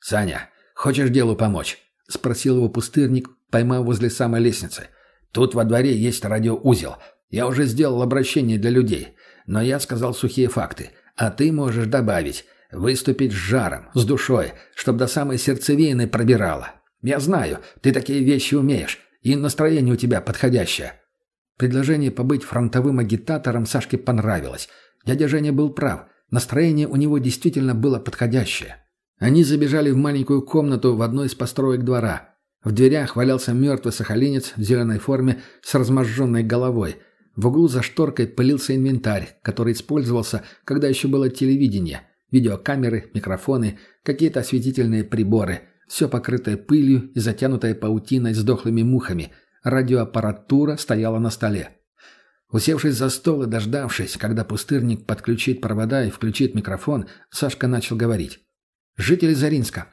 «Саня, хочешь делу помочь?» — спросил его пустырник, поймав возле самой лестницы. «Тут во дворе есть радиоузел. Я уже сделал обращение для людей, но я сказал сухие факты, а ты можешь добавить, выступить с жаром, с душой, чтобы до самой сердцевины пробирало. Я знаю, ты такие вещи умеешь, и настроение у тебя подходящее». Предложение побыть фронтовым агитатором Сашке понравилось. Дядя Женя был прав. Настроение у него действительно было подходящее. Они забежали в маленькую комнату в одной из построек двора. В дверях валялся мертвый сахалинец в зеленой форме с разможженной головой. В углу за шторкой пылился инвентарь, который использовался, когда еще было телевидение. Видеокамеры, микрофоны, какие-то осветительные приборы. Все покрытое пылью и затянутое паутиной с дохлыми мухами. Радиоаппаратура стояла на столе. Усевшись за стол и дождавшись, когда пустырник подключит провода и включит микрофон, Сашка начал говорить. «Жители Заринска,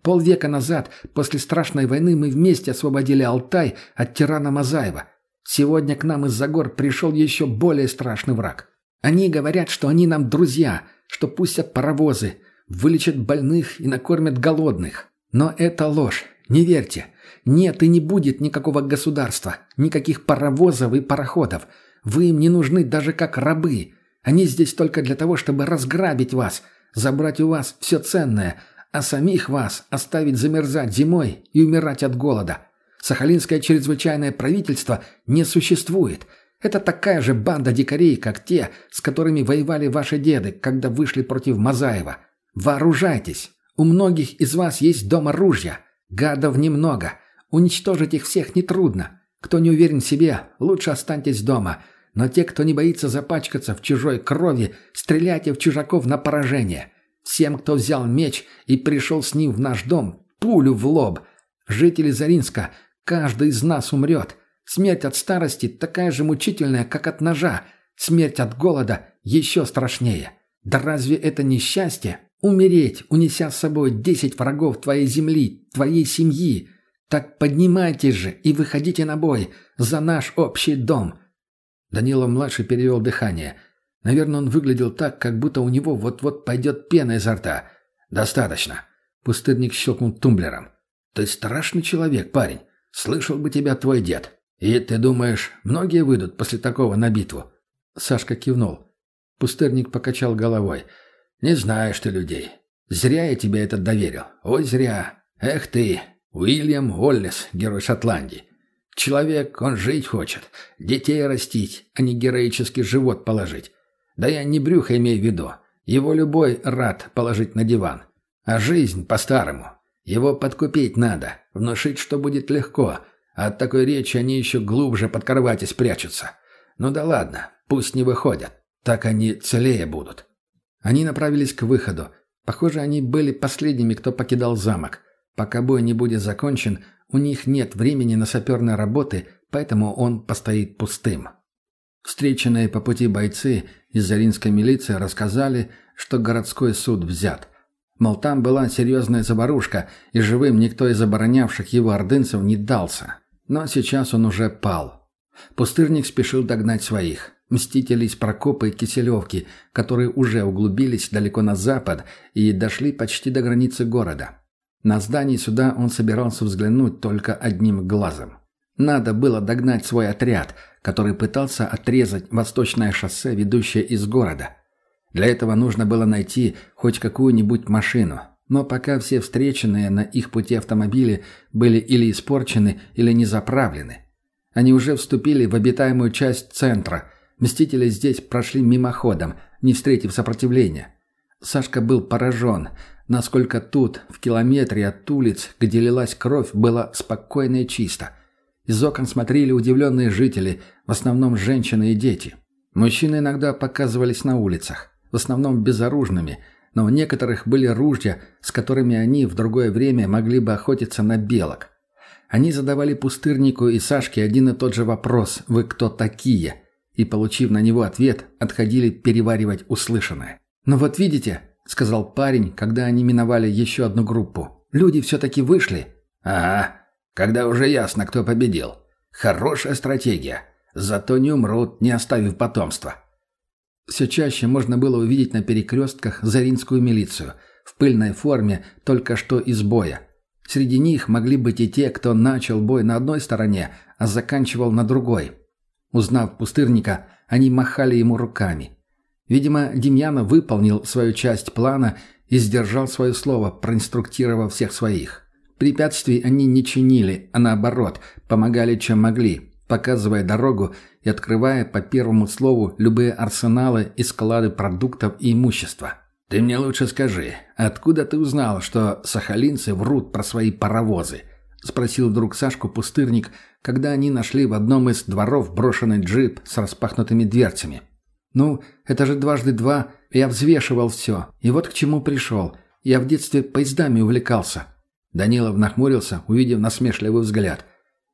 полвека назад, после страшной войны, мы вместе освободили Алтай от тирана Мазаева. Сегодня к нам из-за гор пришел еще более страшный враг. Они говорят, что они нам друзья, что пустят паровозы, вылечат больных и накормят голодных. Но это ложь. Не верьте. Нет и не будет никакого государства, никаких паровозов и пароходов. Вы им не нужны даже как рабы. Они здесь только для того, чтобы разграбить вас, забрать у вас все ценное, а самих вас оставить замерзать зимой и умирать от голода. Сахалинское чрезвычайное правительство не существует. Это такая же банда дикарей, как те, с которыми воевали ваши деды, когда вышли против Мазаева. Вооружайтесь. У многих из вас есть дома ружья. Гадов немного. Уничтожить их всех нетрудно. Кто не уверен в себе, лучше останьтесь дома. Но те, кто не боится запачкаться в чужой крови, стреляйте в чужаков на поражение. Всем, кто взял меч и пришел с ним в наш дом, пулю в лоб. Жители Заринска, каждый из нас умрет. Смерть от старости такая же мучительная, как от ножа. Смерть от голода еще страшнее. Да разве это не счастье? Умереть, унеся с собой десять врагов твоей земли, твоей семьи. Так поднимайтесь же и выходите на бой за наш общий дом. Данила-младший перевел дыхание. Наверное, он выглядел так, как будто у него вот-вот пойдет пена изо рта. «Достаточно». Пустырник щелкнул тумблером. «Ты страшный человек, парень. Слышал бы тебя твой дед. И ты думаешь, многие выйдут после такого на битву?» Сашка кивнул. Пустырник покачал головой. «Не знаешь ты людей. Зря я тебе это доверил. Ой, зря. Эх ты, Уильям Уоллес, герой Шотландии. Человек, он жить хочет, детей растить, а не героический живот положить. Да я не брюхо имею в виду. Его любой рад положить на диван. А жизнь по-старому. Его подкупить надо, внушить, что будет легко. А от такой речи они еще глубже под кровати спрячутся. Ну да ладно, пусть не выходят. Так они целее будут. Они направились к выходу. Похоже, они были последними, кто покидал замок. Пока бой не будет закончен, у них нет времени на саперные работы, поэтому он постоит пустым. Встреченные по пути бойцы из Заринской милиции рассказали, что городской суд взят. Мол, там была серьезная заварушка, и живым никто из оборонявших его ордынцев не дался. Но сейчас он уже пал. Пустырник спешил догнать своих. Мстители из Прокопа и Киселевки, которые уже углубились далеко на запад и дошли почти до границы города. На здании суда он собирался взглянуть только одним глазом. Надо было догнать свой отряд, который пытался отрезать восточное шоссе, ведущее из города. Для этого нужно было найти хоть какую-нибудь машину. Но пока все встреченные на их пути автомобили были или испорчены, или не заправлены. Они уже вступили в обитаемую часть центра. Мстители здесь прошли мимоходом, не встретив сопротивления. Сашка был поражен – насколько тут, в километре от улиц, где лилась кровь, было спокойно и чисто. Из окон смотрели удивленные жители, в основном женщины и дети. Мужчины иногда показывались на улицах, в основном безоружными, но у некоторых были ружья, с которыми они в другое время могли бы охотиться на белок. Они задавали пустырнику и Сашке один и тот же вопрос «Вы кто такие?» и, получив на него ответ, отходили переваривать услышанное. «Ну вот видите», — сказал парень, когда они миновали еще одну группу. «Люди все-таки вышли». «Ага, когда уже ясно, кто победил. Хорошая стратегия. Зато не умрут, не оставив потомства». Все чаще можно было увидеть на перекрестках заринскую милицию в пыльной форме только что из боя. Среди них могли быть и те, кто начал бой на одной стороне, а заканчивал на другой. Узнав пустырника, они махали ему руками. Видимо, Демьяна выполнил свою часть плана и сдержал свое слово, проинструктировав всех своих. Препятствий они не чинили, а наоборот, помогали чем могли, показывая дорогу и открывая по первому слову любые арсеналы и склады продуктов и имущества. «Ты мне лучше скажи, откуда ты узнал, что сахалинцы врут про свои паровозы?» — спросил вдруг Сашку пустырник, когда они нашли в одном из дворов брошенный джип с распахнутыми дверцами. «Ну, это же дважды два, я взвешивал все, и вот к чему пришел. Я в детстве поездами увлекался». Данилов нахмурился, увидев насмешливый взгляд.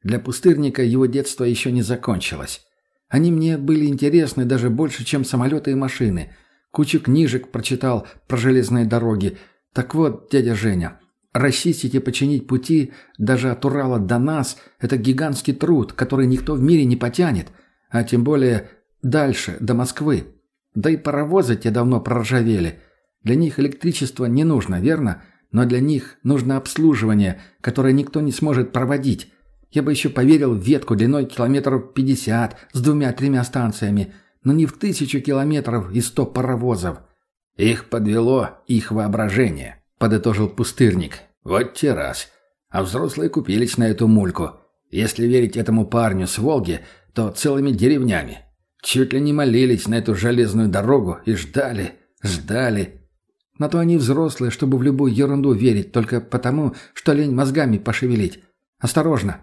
Для пустырника его детство еще не закончилось. Они мне были интересны даже больше, чем самолеты и машины — Кучу книжек прочитал про железные дороги. Так вот, дядя Женя, расчистить и починить пути даже от Урала до нас – это гигантский труд, который никто в мире не потянет. А тем более дальше, до Москвы. Да и паровозы те давно проржавели. Для них электричество не нужно, верно? Но для них нужно обслуживание, которое никто не сможет проводить. Я бы еще поверил в ветку длиной километров 50 с двумя-тремя станциями – но не в тысячу километров и сто паровозов. Их подвело их воображение, подытожил пустырник. Вот те раз. А взрослые купились на эту мульку. Если верить этому парню с Волги, то целыми деревнями. Чуть ли не молились на эту железную дорогу и ждали, ждали. На то они взрослые, чтобы в любую ерунду верить, только потому, что лень мозгами пошевелить. Осторожно,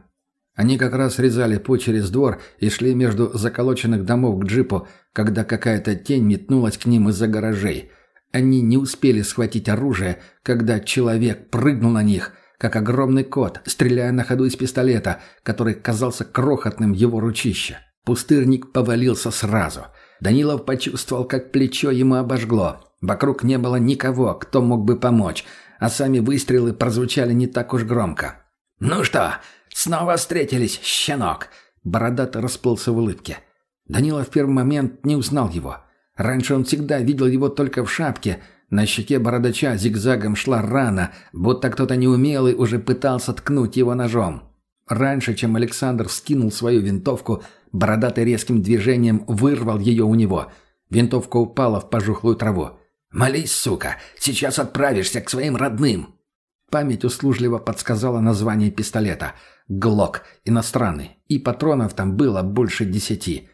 они как раз резали путь через двор и шли между заколоченных домов к джипу, когда какая-то тень метнулась к ним из-за гаражей. Они не успели схватить оружие, когда человек прыгнул на них, как огромный кот, стреляя на ходу из пистолета, который казался крохотным его ручище. Пустырник повалился сразу. Данилов почувствовал, как плечо ему обожгло. Вокруг не было никого, кто мог бы помочь, а сами выстрелы прозвучали не так уж громко. «Ну что, «Снова встретились, щенок!» Бородато расплылся в улыбке. Данила в первый момент не узнал его. Раньше он всегда видел его только в шапке. На щеке бородача зигзагом шла рана, будто кто-то неумелый уже пытался ткнуть его ножом. Раньше, чем Александр скинул свою винтовку, бородатый резким движением вырвал ее у него. Винтовка упала в пожухлую траву. «Молись, сука! Сейчас отправишься к своим родным!» Память услужливо подсказала название пистолета — Глок, иностранный, и патронов там было больше десяти.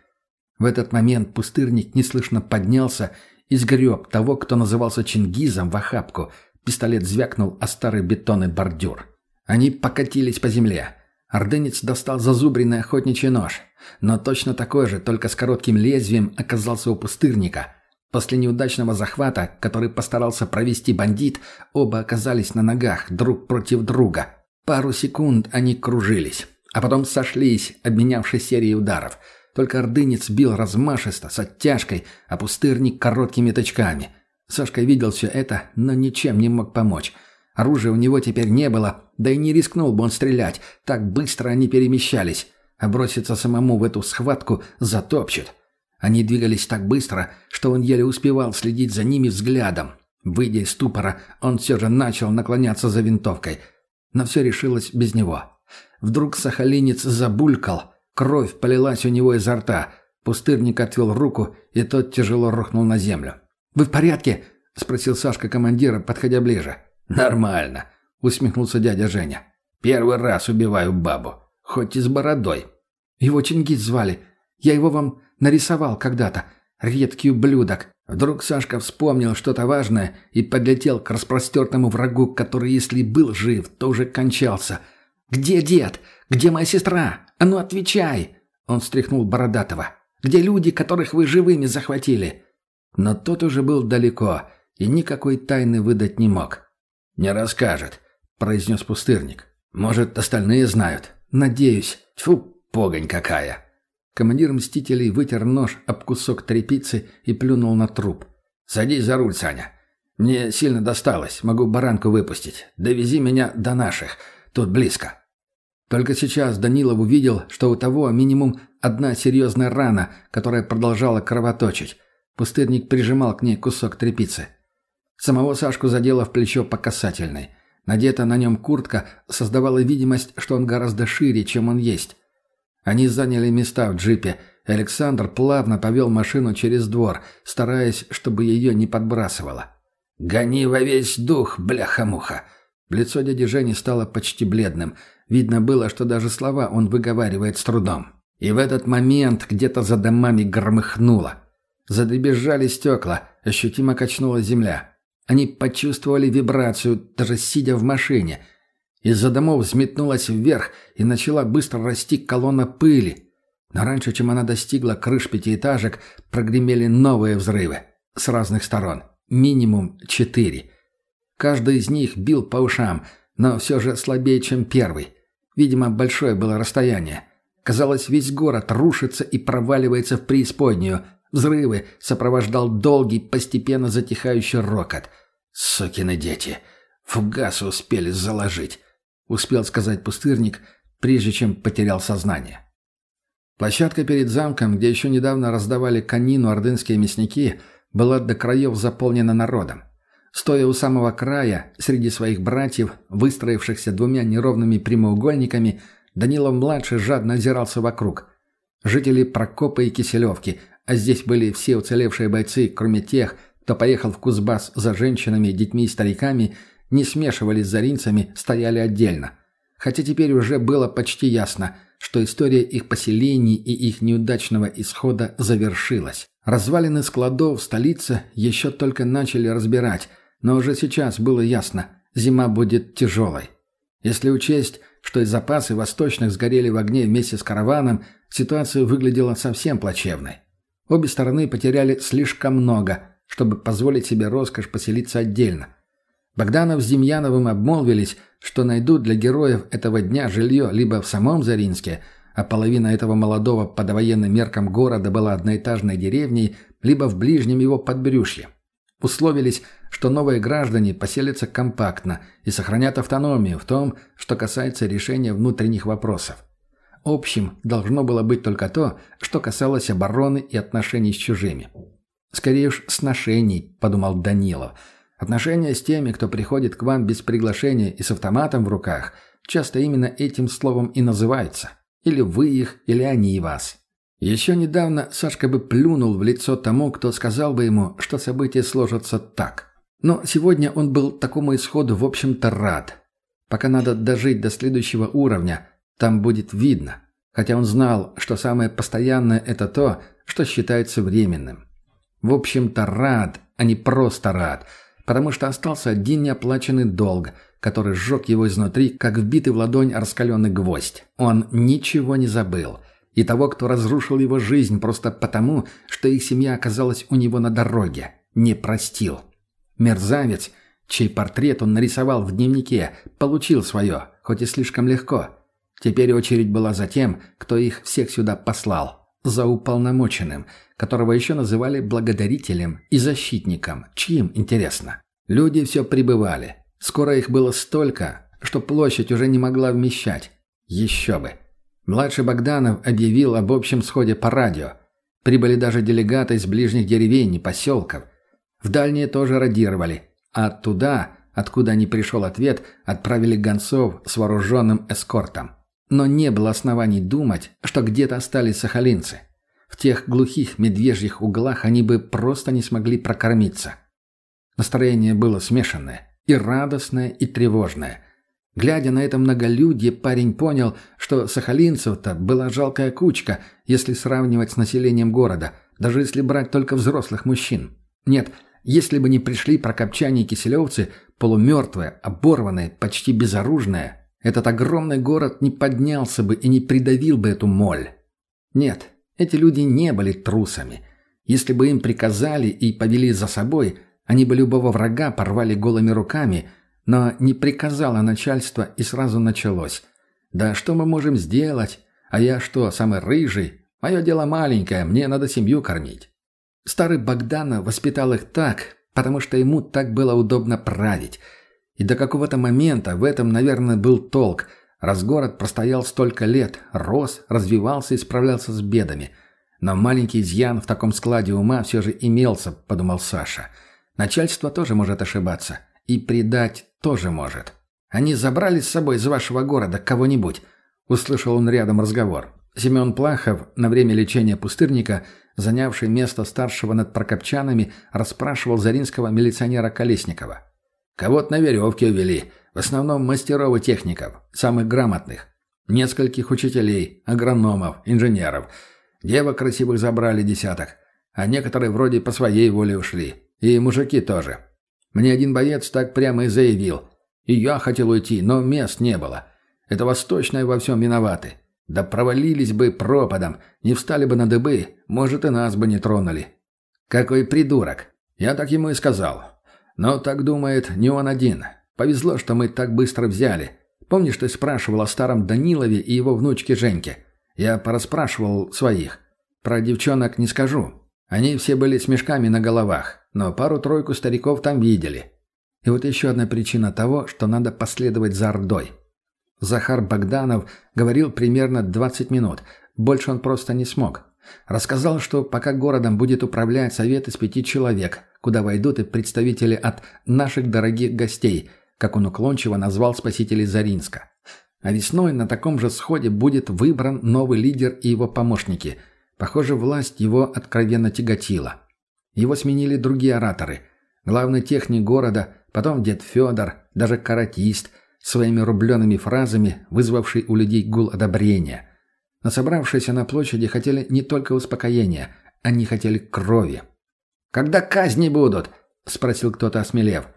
В этот момент пустырник неслышно поднялся и сгреб того, кто назывался Чингизом, в охапку. Пистолет звякнул о старый бетонный бордюр. Они покатились по земле. Ордынец достал зазубренный охотничий нож, но точно такой же, только с коротким лезвием, оказался у пустырника. После неудачного захвата, который постарался провести бандит, оба оказались на ногах друг против друга. Пару секунд они кружились, а потом сошлись, обменявшись серией ударов. Только ордынец бил размашисто, с оттяжкой, а пустырник короткими тычками. Сашка видел все это, но ничем не мог помочь. Оружия у него теперь не было, да и не рискнул бы он стрелять, так быстро они перемещались. А броситься самому в эту схватку затопчет. Они двигались так быстро, что он еле успевал следить за ними взглядом. Выйдя из ступора, он все же начал наклоняться за винтовкой – но все решилось без него. Вдруг сахалинец забулькал, кровь полилась у него изо рта. Пустырник отвел руку, и тот тяжело рухнул на землю. «Вы в порядке?» — спросил Сашка командира, подходя ближе. «Нормально», — усмехнулся дядя Женя. «Первый раз убиваю бабу, хоть и с бородой». «Его Чингис звали. Я его вам нарисовал когда-то. Редкий ублюдок. Вдруг Сашка вспомнил что-то важное и подлетел к распростертому врагу, который, если был жив, то уже кончался. «Где дед? Где моя сестра? А ну отвечай!» Он встряхнул Бородатого. «Где люди, которых вы живыми захватили?» Но тот уже был далеко и никакой тайны выдать не мог. «Не расскажет», — произнес пустырник. «Может, остальные знают?» «Надеюсь». Тьфу, погонь какая!» Командир «Мстителей» вытер нож об кусок тряпицы и плюнул на труп. «Садись за руль, Саня. Мне сильно досталось, могу баранку выпустить. Довези меня до наших. Тут близко». Только сейчас Данилов увидел, что у того минимум одна серьезная рана, которая продолжала кровоточить. Пустырник прижимал к ней кусок тряпицы. Самого Сашку задело в плечо по касательной. Надета на нем куртка создавала видимость, что он гораздо шире, чем он есть. Они заняли места в джипе, Александр плавно повел машину через двор, стараясь, чтобы ее не подбрасывало. «Гони во весь дух, бляха-муха!» Лицо дяди Жени стало почти бледным. Видно было, что даже слова он выговаривает с трудом. И в этот момент где-то за домами громыхнуло. Задребезжали стекла, ощутимо качнула земля. Они почувствовали вибрацию, даже сидя в машине. Из-за домов взметнулась вверх и начала быстро расти колонна пыли. Но раньше, чем она достигла крыш пятиэтажек, прогремели новые взрывы. С разных сторон. Минимум четыре. Каждый из них бил по ушам, но все же слабее, чем первый. Видимо, большое было расстояние. Казалось, весь город рушится и проваливается в преисподнюю. Взрывы сопровождал долгий, постепенно затихающий рокот. «Сукины дети! Фугасы успели заложить!» — успел сказать пустырник, прежде чем потерял сознание. Площадка перед замком, где еще недавно раздавали конину ордынские мясники, была до краев заполнена народом. Стоя у самого края, среди своих братьев, выстроившихся двумя неровными прямоугольниками, Данилов-младший жадно озирался вокруг. Жители Прокопа и Киселевки, а здесь были все уцелевшие бойцы, кроме тех, кто поехал в Кузбасс за женщинами, детьми и стариками, не смешивались с заринцами, стояли отдельно. Хотя теперь уже было почти ясно, что история их поселений и их неудачного исхода завершилась. Развалины складов в столице еще только начали разбирать, но уже сейчас было ясно – зима будет тяжелой. Если учесть, что и запасы восточных сгорели в огне вместе с караваном, ситуация выглядела совсем плачевной. Обе стороны потеряли слишком много, чтобы позволить себе роскошь поселиться отдельно. Богданов с Демьяновым обмолвились, что найдут для героев этого дня жилье либо в самом Заринске, а половина этого молодого по довоенным меркам города была одноэтажной деревней, либо в ближнем его подбрюшье. Условились, что новые граждане поселятся компактно и сохранят автономию в том, что касается решения внутренних вопросов. Общим должно было быть только то, что касалось обороны и отношений с чужими. «Скорее уж, сношений», – подумал Данилов. «Отношения с теми, кто приходит к вам без приглашения и с автоматом в руках, часто именно этим словом и называются. Или вы их, или они вас». Еще недавно Сашка бы плюнул в лицо тому, кто сказал бы ему, что события сложатся так. Но сегодня он был такому исходу, в общем-то, рад. Пока надо дожить до следующего уровня, там будет видно. Хотя он знал, что самое постоянное – это то, что считается временным. В общем-то, рад, а не просто рад, потому что остался один неоплаченный долг, который сжег его изнутри, как вбитый в ладонь раскаленный гвоздь. Он ничего не забыл – и того, кто разрушил его жизнь просто потому, что их семья оказалась у него на дороге, не простил. Мерзавец, чей портрет он нарисовал в дневнике, получил свое, хоть и слишком легко. Теперь очередь была за тем, кто их всех сюда послал, за уполномоченным, которого еще называли благодарителем и защитником, чьим, интересно. Люди все прибывали. Скоро их было столько, что площадь уже не могла вмещать. Еще бы. Младший Богданов объявил об общем сходе по радио. Прибыли даже делегаты из ближних деревень и поселков. В дальние тоже радировали. А туда, откуда не пришел ответ, отправили гонцов с вооруженным эскортом. Но не было оснований думать, что где-то остались сахалинцы. В тех глухих медвежьих углах они бы просто не смогли прокормиться. Настроение было смешанное. И радостное, и тревожное – Глядя на это многолюдье, парень понял, что сахалинцев-то была жалкая кучка, если сравнивать с населением города, даже если брать только взрослых мужчин. Нет, если бы не пришли прокопчане и киселевцы, полумертвые, оборванные, почти безоружные, этот огромный город не поднялся бы и не придавил бы эту моль. Нет, эти люди не были трусами. Если бы им приказали и повели за собой, они бы любого врага порвали голыми руками – но не приказало начальство, и сразу началось. «Да что мы можем сделать? А я что, самый рыжий? Мое дело маленькое, мне надо семью кормить». Старый Богданов воспитал их так, потому что ему так было удобно править. И до какого-то момента в этом, наверное, был толк, раз город простоял столько лет, рос, развивался и справлялся с бедами. Но маленький изъян в таком складе ума все же имелся, подумал Саша. Начальство тоже может ошибаться. И предать тоже может. Они забрали с собой из вашего города кого-нибудь. Услышал он рядом разговор. Семен Плахов, на время лечения пустырника, занявший место старшего над прокопчанами, расспрашивал Заринского милиционера Колесникова. «Кого-то на веревке увели. В основном мастеров и техников, самых грамотных. Нескольких учителей, агрономов, инженеров. Девок красивых забрали десяток. А некоторые вроде по своей воле ушли. И мужики тоже. Мне один боец так прямо и заявил. И я хотел уйти, но мест не было. Это восточное во всем виноваты. Да провалились бы пропадом, не встали бы на дыбы, может, и нас бы не тронули. Какой придурок. Я так ему и сказал. Но так думает не он один. Повезло, что мы так быстро взяли. Помнишь, ты спрашивал о старом Данилове и его внучке Женьке? Я порасспрашивал своих. Про девчонок не скажу. Они все были с мешками на головах, но пару-тройку стариков там видели. И вот еще одна причина того, что надо последовать за Ордой. Захар Богданов говорил примерно 20 минут. Больше он просто не смог. Рассказал, что пока городом будет управлять совет из пяти человек, куда войдут и представители от «наших дорогих гостей», как он уклончиво назвал спасителей Заринска. А весной на таком же сходе будет выбран новый лидер и его помощники. Похоже, власть его откровенно тяготила. Его сменили другие ораторы. Главный техник города, потом дед Федор, даже каратист, своими рубленными фразами, вызвавший у людей гул одобрения. Но собравшиеся на площади хотели не только успокоения, они хотели крови. «Когда казни будут?» – спросил кто-то, осмелев.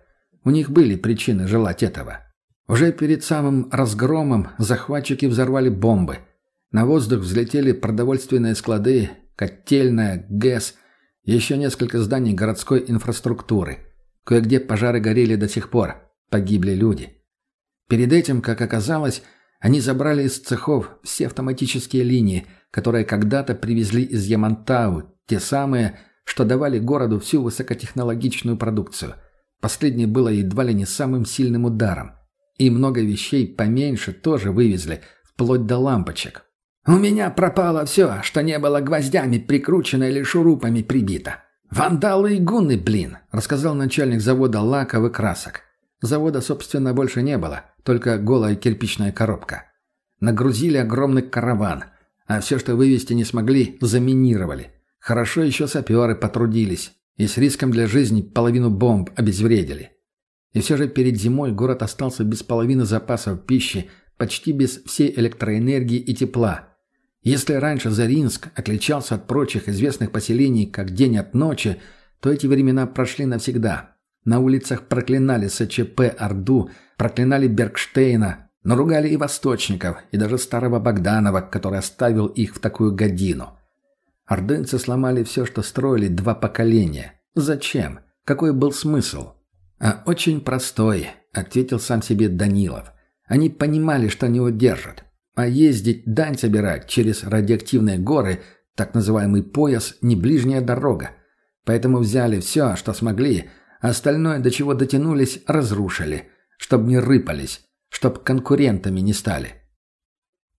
У них были причины желать этого. Уже перед самым разгромом захватчики взорвали бомбы. На воздух взлетели продовольственные склады, котельная, ГЭС, еще несколько зданий городской инфраструктуры. Кое-где пожары горели до сих пор. Погибли люди. Перед этим, как оказалось, они забрали из цехов все автоматические линии, которые когда-то привезли из Ямантау, те самые, что давали городу всю высокотехнологичную продукцию – Последнее было едва ли не самым сильным ударом. И много вещей поменьше тоже вывезли, вплоть до лампочек. «У меня пропало все, что не было гвоздями прикручено или шурупами прибито. Вандалы и гуны, блин!» – рассказал начальник завода лаков и красок. Завода, собственно, больше не было, только голая кирпичная коробка. Нагрузили огромный караван, а все, что вывести не смогли, заминировали. Хорошо еще саперы потрудились, и с риском для жизни половину бомб обезвредили. И все же перед зимой город остался без половины запасов пищи, почти без всей электроэнергии и тепла. Если раньше Заринск отличался от прочих известных поселений как день от ночи, то эти времена прошли навсегда. На улицах проклинали СЧП Орду, проклинали Бергштейна, но ругали и восточников, и даже старого Богданова, который оставил их в такую годину. Ордынцы сломали все, что строили два поколения. Зачем? Какой был смысл? А очень простой, ответил сам себе Данилов. Они понимали, что не удержат. А ездить дань собирать через радиоактивные горы, так называемый пояс, не ближняя дорога. Поэтому взяли все, что смогли, остальное, до чего дотянулись, разрушили, чтобы не рыпались, чтобы конкурентами не стали.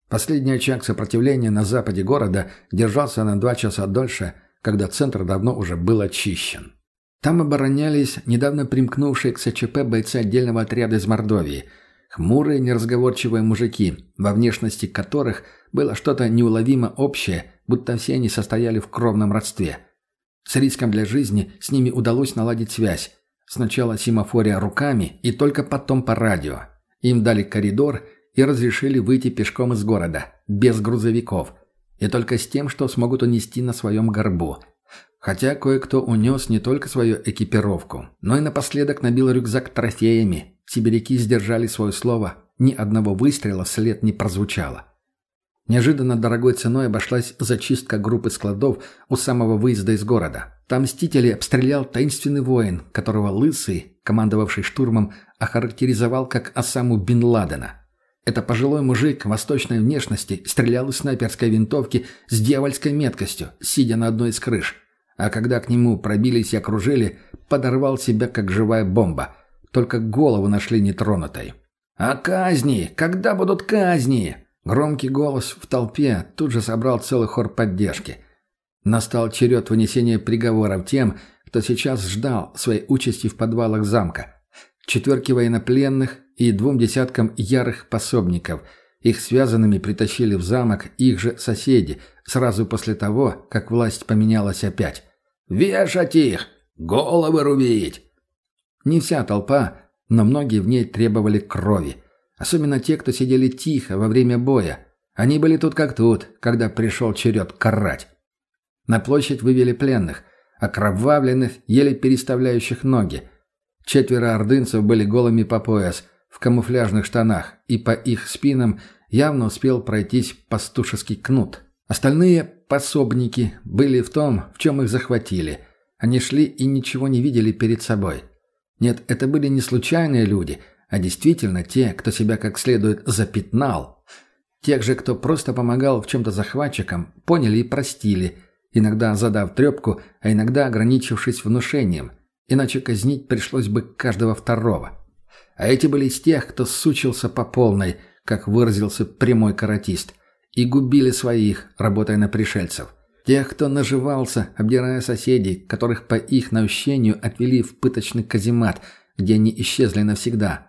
Последний очаг сопротивления на западе города держался на два часа дольше, когда центр давно уже был очищен. Там оборонялись недавно примкнувшие к СЧП бойцы отдельного отряда из Мордовии, хмурые, неразговорчивые мужики, во внешности которых было что-то неуловимо общее, будто все они состояли в кровном родстве. С риском для жизни с ними удалось наладить связь. Сначала семафория руками и только потом по радио. Им дали коридор – и разрешили выйти пешком из города, без грузовиков, и только с тем, что смогут унести на своем горбу. Хотя кое-кто унес не только свою экипировку, но и напоследок набил рюкзак трофеями. Сибиряки сдержали свое слово, ни одного выстрела вслед не прозвучало. Неожиданно дорогой ценой обошлась зачистка группы складов у самого выезда из города. Там Мстители обстрелял таинственный воин, которого Лысый, командовавший штурмом, охарактеризовал как Осаму Бен Ладена. Это пожилой мужик восточной внешности стрелял из снайперской винтовки с дьявольской меткостью, сидя на одной из крыш. А когда к нему пробились и окружили, подорвал себя, как живая бомба. Только голову нашли нетронутой. «А казни? Когда будут казни?» Громкий голос в толпе тут же собрал целый хор поддержки. Настал черед вынесения приговоров тем, кто сейчас ждал своей участи в подвалах замка. Четверки военнопленных и двум десяткам ярых пособников. Их связанными притащили в замок их же соседи, сразу после того, как власть поменялась опять. «Вешать их! Головы рубить!» Не вся толпа, но многие в ней требовали крови. Особенно те, кто сидели тихо во время боя. Они были тут как тут, когда пришел черед карать. На площадь вывели пленных, окровавленных, еле переставляющих ноги. Четверо ордынцев были голыми по пояс, в камуфляжных штанах, и по их спинам явно успел пройтись пастушеский кнут. Остальные пособники были в том, в чем их захватили. Они шли и ничего не видели перед собой. Нет, это были не случайные люди, а действительно те, кто себя как следует запятнал. Тех же, кто просто помогал в чем-то захватчикам, поняли и простили – иногда задав трепку, а иногда ограничившись внушением, иначе казнить пришлось бы каждого второго. А эти были из тех, кто сучился по полной, как выразился прямой каратист, и губили своих, работая на пришельцев. Тех, кто наживался, обдирая соседей, которых по их наущению отвели в пыточный каземат, где они исчезли навсегда.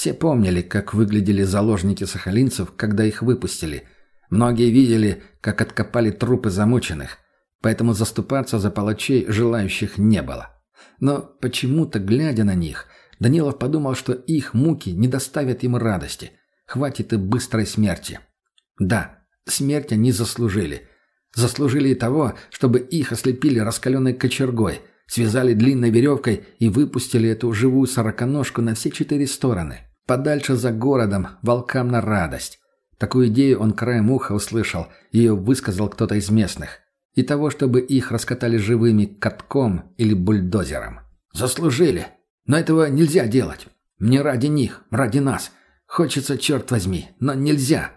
Все помнили, как выглядели заложники сахалинцев, когда их выпустили. Многие видели, как откопали трупы замученных – поэтому заступаться за палачей желающих не было. Но почему-то, глядя на них, Данилов подумал, что их муки не доставят им радости. Хватит и быстрой смерти. Да, смерть они заслужили. Заслужили и того, чтобы их ослепили раскаленной кочергой, связали длинной веревкой и выпустили эту живую сороконожку на все четыре стороны. Подальше за городом, волкам на радость. Такую идею он краем уха услышал, ее высказал кто-то из местных и того, чтобы их раскатали живыми катком или бульдозером. Заслужили. Но этого нельзя делать. Не ради них, ради нас. Хочется, черт возьми, но нельзя.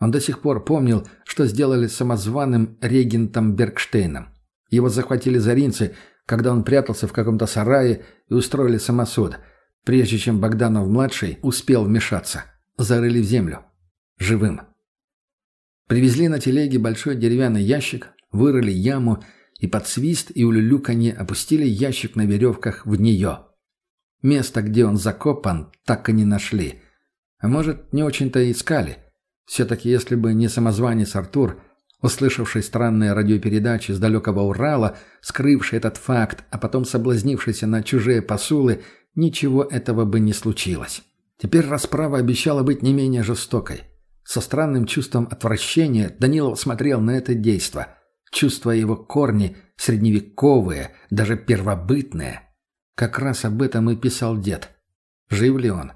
Он до сих пор помнил, что сделали самозваным регентом Бергштейном. Его захватили заринцы, когда он прятался в каком-то сарае и устроили самосуд, прежде чем Богданов-младший успел вмешаться. Зарыли в землю. Живым. Привезли на телеге большой деревянный ящик, вырыли яму и под свист и улюлюканье опустили ящик на веревках в нее. Место, где он закопан, так и не нашли. А может, не очень-то искали. Все-таки если бы не самозванец Артур, услышавший странные радиопередачи с далекого Урала, скрывший этот факт, а потом соблазнившийся на чужие посулы, ничего этого бы не случилось. Теперь расправа обещала быть не менее жестокой. Со странным чувством отвращения Данилов смотрел на это действо – чувствуя его корни, средневековые, даже первобытные. Как раз об этом и писал дед. Жив ли он?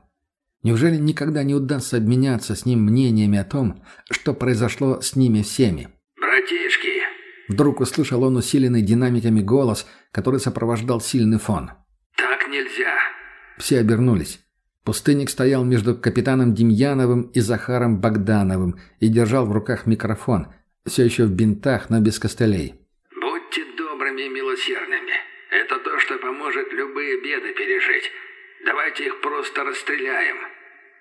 Неужели никогда не удастся обменяться с ним мнениями о том, что произошло с ними всеми? «Братишки!» Вдруг услышал он усиленный динамиками голос, который сопровождал сильный фон. «Так нельзя!» Все обернулись. Пустынник стоял между капитаном Демьяновым и Захаром Богдановым и держал в руках микрофон, все еще в бинтах, но без костылей. «Будьте добрыми и милосердными. Это то, что поможет любые беды пережить. Давайте их просто расстреляем».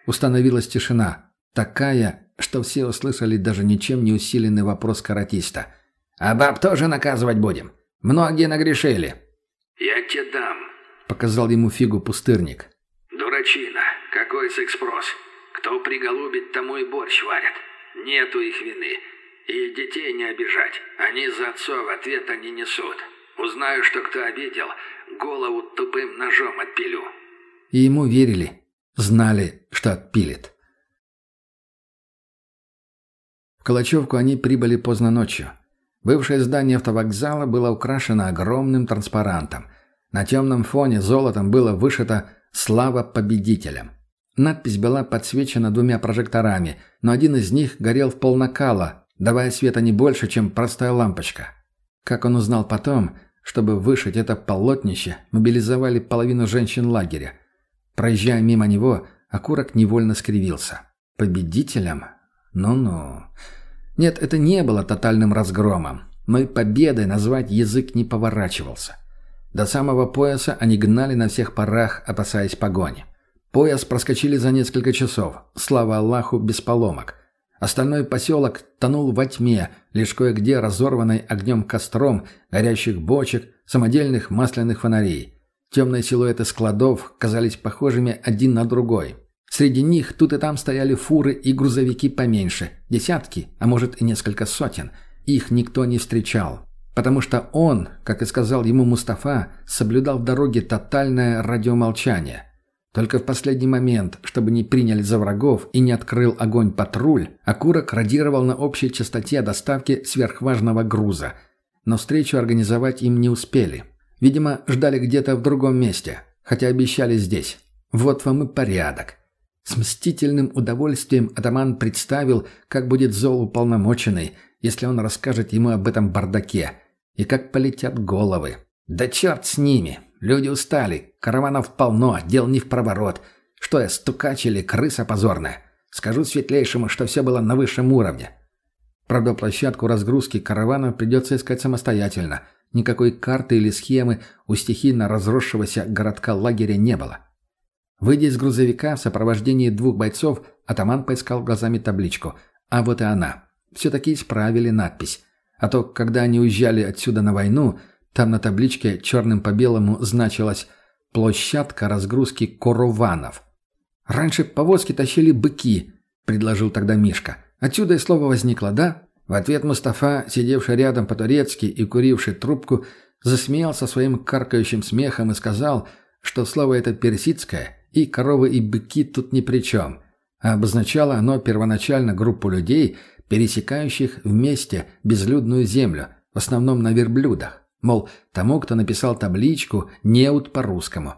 Установилась тишина. Такая, что все услышали даже ничем не усиленный вопрос каратиста. «А баб тоже наказывать будем? Многие нагрешили». «Я тебе дам», — показал ему фигу пустырник. «Дурачина. Какой секс-прос? Кто приголубит, тому и борщ варят. Нету их вины. И детей не обижать. Они за отцов ответа не несут. Узнаю, что кто обидел, голову тупым ножом отпилю». И ему верили. Знали, что отпилит. В Калачевку они прибыли поздно ночью. Бывшее здание автовокзала было украшено огромным транспарантом. На темном фоне золотом было вышито «Слава победителям». Надпись была подсвечена двумя прожекторами, но один из них горел в полнакала, давая света не больше, чем простая лампочка. Как он узнал потом, чтобы вышить это полотнище, мобилизовали половину женщин лагеря. Проезжая мимо него, окурок невольно скривился. Победителем? Ну-ну. Нет, это не было тотальным разгромом, но и победой назвать язык не поворачивался. До самого пояса они гнали на всех парах, опасаясь погони. Пояс проскочили за несколько часов, слава Аллаху, без поломок – Остальной поселок тонул во тьме, лишь кое-где разорванной огнем костром, горящих бочек, самодельных масляных фонарей. Темные силуэты складов казались похожими один на другой. Среди них тут и там стояли фуры и грузовики поменьше, десятки, а может и несколько сотен. Их никто не встречал, потому что он, как и сказал ему Мустафа, соблюдал в дороге тотальное радиомолчание. Только в последний момент, чтобы не приняли за врагов и не открыл огонь патруль, окурок радировал на общей частоте доставки сверхважного груза. Но встречу организовать им не успели. Видимо, ждали где-то в другом месте, хотя обещали здесь. Вот вам и порядок. С мстительным удовольствием атаман представил, как будет зол уполномоченный, если он расскажет ему об этом бардаке, и как полетят головы. Да черт с ними! Люди устали, караванов полно, дел не в проворот. Что я, стукач или крыса позорная? Скажу светлейшему, что все было на высшем уровне. Правда, площадку разгрузки каравана придется искать самостоятельно. Никакой карты или схемы у стихийно разросшегося городка лагеря не было. Выйдя из грузовика в сопровождении двух бойцов, атаман поискал глазами табличку. А вот и она. Все-таки исправили надпись. А то, когда они уезжали отсюда на войну, там на табличке черным по белому значилось «Площадка разгрузки корованов». «Раньше повозки тащили быки», — предложил тогда Мишка. «Отсюда и слово возникло, да?» В ответ Мустафа, сидевший рядом по-турецки и куривший трубку, засмеялся своим каркающим смехом и сказал, что слово это персидское, и коровы и быки тут ни при чем, а обозначало оно первоначально группу людей, пересекающих вместе безлюдную землю, в основном на верблюдах. Мол, тому, кто написал табличку, неуд по-русскому.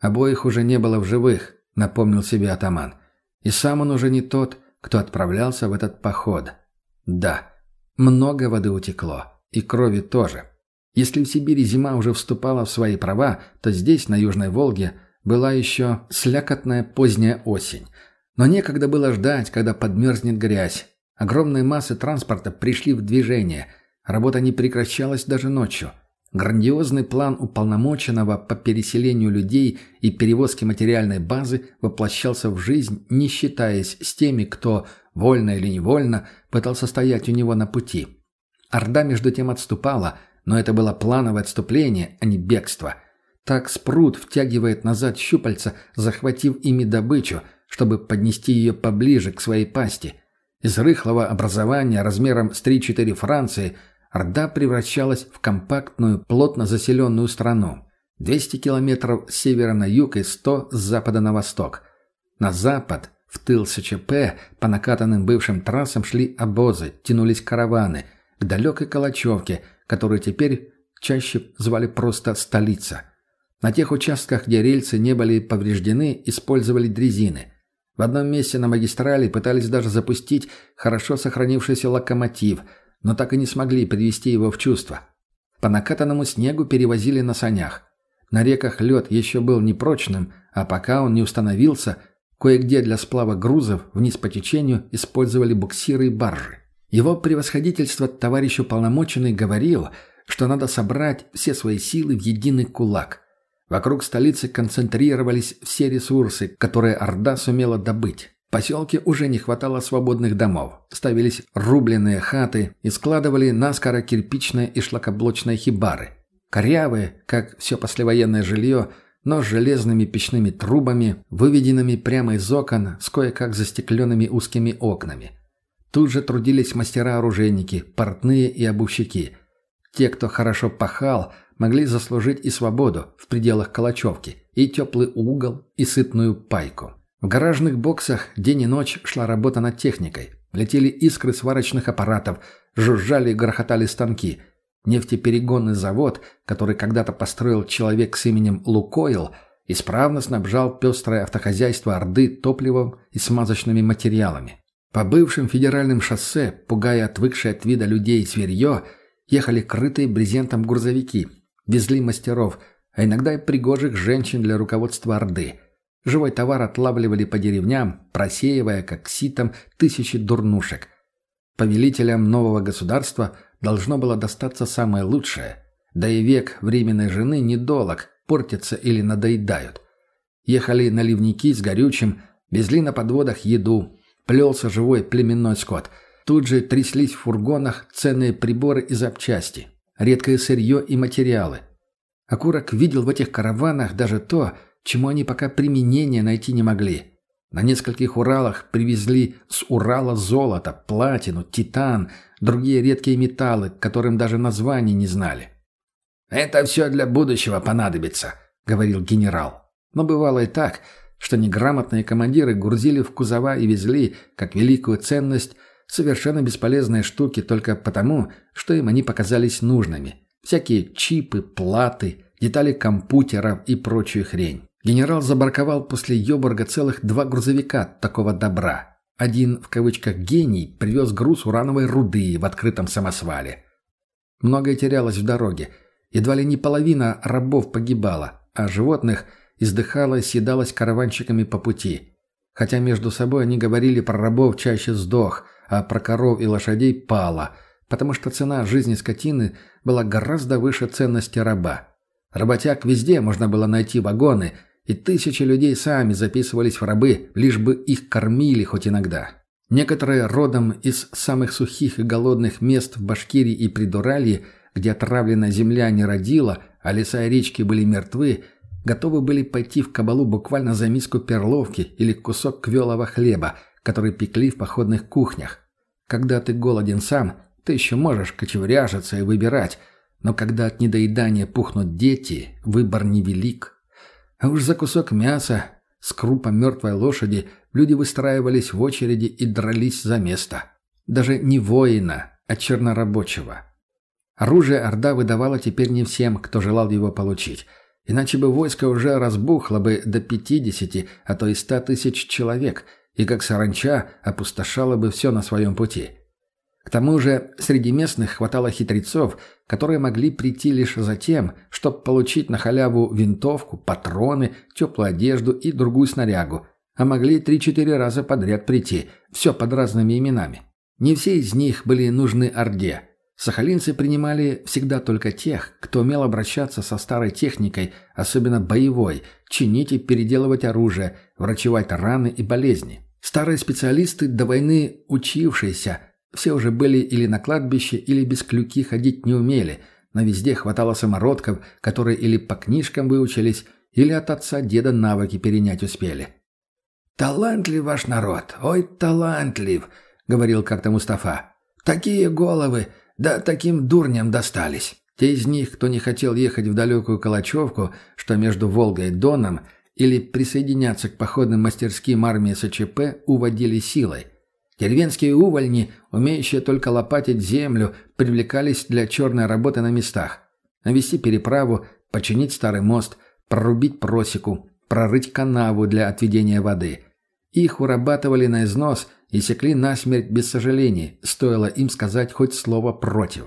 Обоих уже не было в живых, напомнил себе атаман. И сам он уже не тот, кто отправлялся в этот поход. Да, много воды утекло, и крови тоже. Если в Сибири зима уже вступала в свои права, то здесь, на Южной Волге, была еще слякотная поздняя осень. Но некогда было ждать, когда подмерзнет грязь. Огромные массы транспорта пришли в движение – Работа не прекращалась даже ночью. Грандиозный план уполномоченного по переселению людей и перевозке материальной базы воплощался в жизнь, не считаясь с теми, кто, вольно или невольно, пытался стоять у него на пути. Орда между тем отступала, но это было плановое отступление, а не бегство. Так спрут втягивает назад щупальца, захватив ими добычу, чтобы поднести ее поближе к своей пасти. Из рыхлого образования размером с 3-4 Франции – Орда превращалась в компактную, плотно заселенную страну. 200 километров с севера на юг и 100 с запада на восток. На запад, в тыл СЧП, по накатанным бывшим трассам шли обозы, тянулись караваны, к далекой Калачевке, которую теперь чаще звали просто «столица». На тех участках, где рельсы не были повреждены, использовали дрезины. В одном месте на магистрали пытались даже запустить хорошо сохранившийся локомотив – но так и не смогли привести его в чувство. По накатанному снегу перевозили на санях. На реках лед еще был непрочным, а пока он не установился, кое-где для сплава грузов вниз по течению использовали буксиры и баржи. Его превосходительство товарищ уполномоченный говорил, что надо собрать все свои силы в единый кулак. Вокруг столицы концентрировались все ресурсы, которые Орда сумела добыть поселке уже не хватало свободных домов. Ставились рубленные хаты и складывали наскоро кирпичные и шлакоблочные хибары. Корявые, как все послевоенное жилье, но с железными печными трубами, выведенными прямо из окон с кое-как застекленными узкими окнами. Тут же трудились мастера-оружейники, портные и обувщики. Те, кто хорошо пахал, могли заслужить и свободу в пределах Калачевки, и теплый угол, и сытную пайку. В гаражных боксах день и ночь шла работа над техникой. Летели искры сварочных аппаратов, жужжали и грохотали станки. Нефтеперегонный завод, который когда-то построил человек с именем Лукойл, исправно снабжал пестрое автохозяйство Орды топливом и смазочными материалами. По бывшим федеральным шоссе, пугая отвыкшие от вида людей и зверье, ехали крытые брезентом грузовики, везли мастеров, а иногда и пригожих женщин для руководства Орды – Живой товар отлавливали по деревням, просеивая, как ситом, тысячи дурнушек. Повелителям нового государства должно было достаться самое лучшее. Да и век временной жены недолог, портятся или надоедают. Ехали наливники с горючим, везли на подводах еду, плелся живой племенной скот. Тут же тряслись в фургонах ценные приборы и запчасти, редкое сырье и материалы. Окурок видел в этих караванах даже то, чему они пока применения найти не могли. На нескольких Уралах привезли с Урала золото, платину, титан, другие редкие металлы, которым даже названий не знали. «Это все для будущего понадобится», — говорил генерал. Но бывало и так, что неграмотные командиры грузили в кузова и везли, как великую ценность, совершенно бесполезные штуки только потому, что им они показались нужными. Всякие чипы, платы, детали компьютеров и прочую хрень. Генерал забарковал после Йоборга целых два грузовика такого добра. Один, в кавычках, «гений» привез груз урановой руды в открытом самосвале. Многое терялось в дороге. Едва ли не половина рабов погибала, а животных издыхало и съедалось караванщиками по пути. Хотя между собой они говорили про рабов чаще сдох, а про коров и лошадей пало, потому что цена жизни скотины была гораздо выше ценности раба. Работяг везде можно было найти вагоны – и тысячи людей сами записывались в рабы, лишь бы их кормили хоть иногда. Некоторые родом из самых сухих и голодных мест в Башкирии и Придуралье, где отравленная земля не родила, а леса и речки были мертвы, готовы были пойти в кабалу буквально за миску перловки или кусок квелого хлеба, который пекли в походных кухнях. Когда ты голоден сам, ты еще можешь кочевряжиться и выбирать, но когда от недоедания пухнут дети, выбор невелик. А уж за кусок мяса с крупом мертвой лошади люди выстраивались в очереди и дрались за место. Даже не воина, а чернорабочего. Оружие Орда выдавала теперь не всем, кто желал его получить. Иначе бы войско уже разбухло бы до 50, а то и 100 тысяч человек, и как саранча опустошало бы все на своем пути. К тому же среди местных хватало хитрецов, которые могли прийти лишь за тем, чтобы получить на халяву винтовку, патроны, теплую одежду и другую снарягу, а могли три-четыре раза подряд прийти, все под разными именами. Не все из них были нужны Орде. Сахалинцы принимали всегда только тех, кто умел обращаться со старой техникой, особенно боевой, чинить и переделывать оружие, врачевать раны и болезни. Старые специалисты до войны учившиеся – все уже были или на кладбище, или без клюки ходить не умели, но везде хватало самородков, которые или по книжкам выучились, или от отца-деда навыки перенять успели. «Талантлив ваш народ, ой, талантлив!» — говорил как-то Мустафа. «Такие головы, да таким дурням достались». Те из них, кто не хотел ехать в далекую Калачевку, что между Волгой и Доном, или присоединяться к походным мастерским армии СЧП, уводили силой. Деревенские увольни, умеющие только лопатить землю, привлекались для черной работы на местах. Навести переправу, починить старый мост, прорубить просеку, прорыть канаву для отведения воды. Их урабатывали на износ и секли насмерть без сожалений, стоило им сказать хоть слово «против».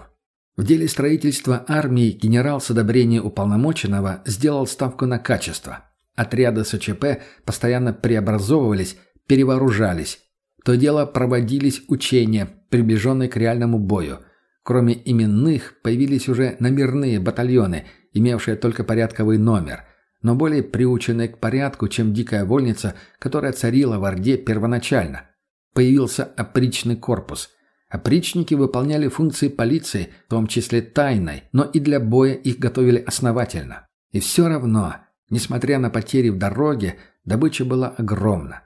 В деле строительства армии генерал с одобрения уполномоченного сделал ставку на качество. Отряды СЧП постоянно преобразовывались, перевооружались, то дело проводились учения, приближенные к реальному бою. Кроме именных, появились уже номерные батальоны, имевшие только порядковый номер, но более приученные к порядку, чем дикая вольница, которая царила в Орде первоначально. Появился опричный корпус. Опричники выполняли функции полиции, в том числе тайной, но и для боя их готовили основательно. И все равно, несмотря на потери в дороге, добыча была огромна.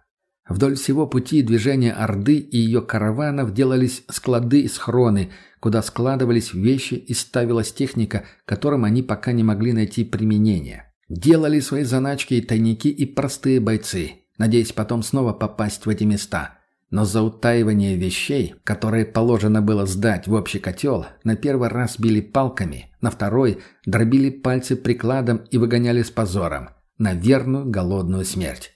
Вдоль всего пути движения Орды и ее караванов делались склады и схроны, куда складывались вещи и ставилась техника, которым они пока не могли найти применение. Делали свои заначки и тайники и простые бойцы, надеясь потом снова попасть в эти места. Но за утаивание вещей, которые положено было сдать в общий котел, на первый раз били палками, на второй дробили пальцы прикладом и выгоняли с позором на верную голодную смерть.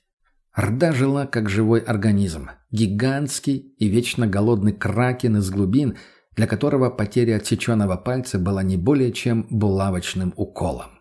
Орда жила как живой организм. Гигантский и вечно голодный кракен из глубин, для которого потеря отсеченного пальца была не более чем булавочным уколом.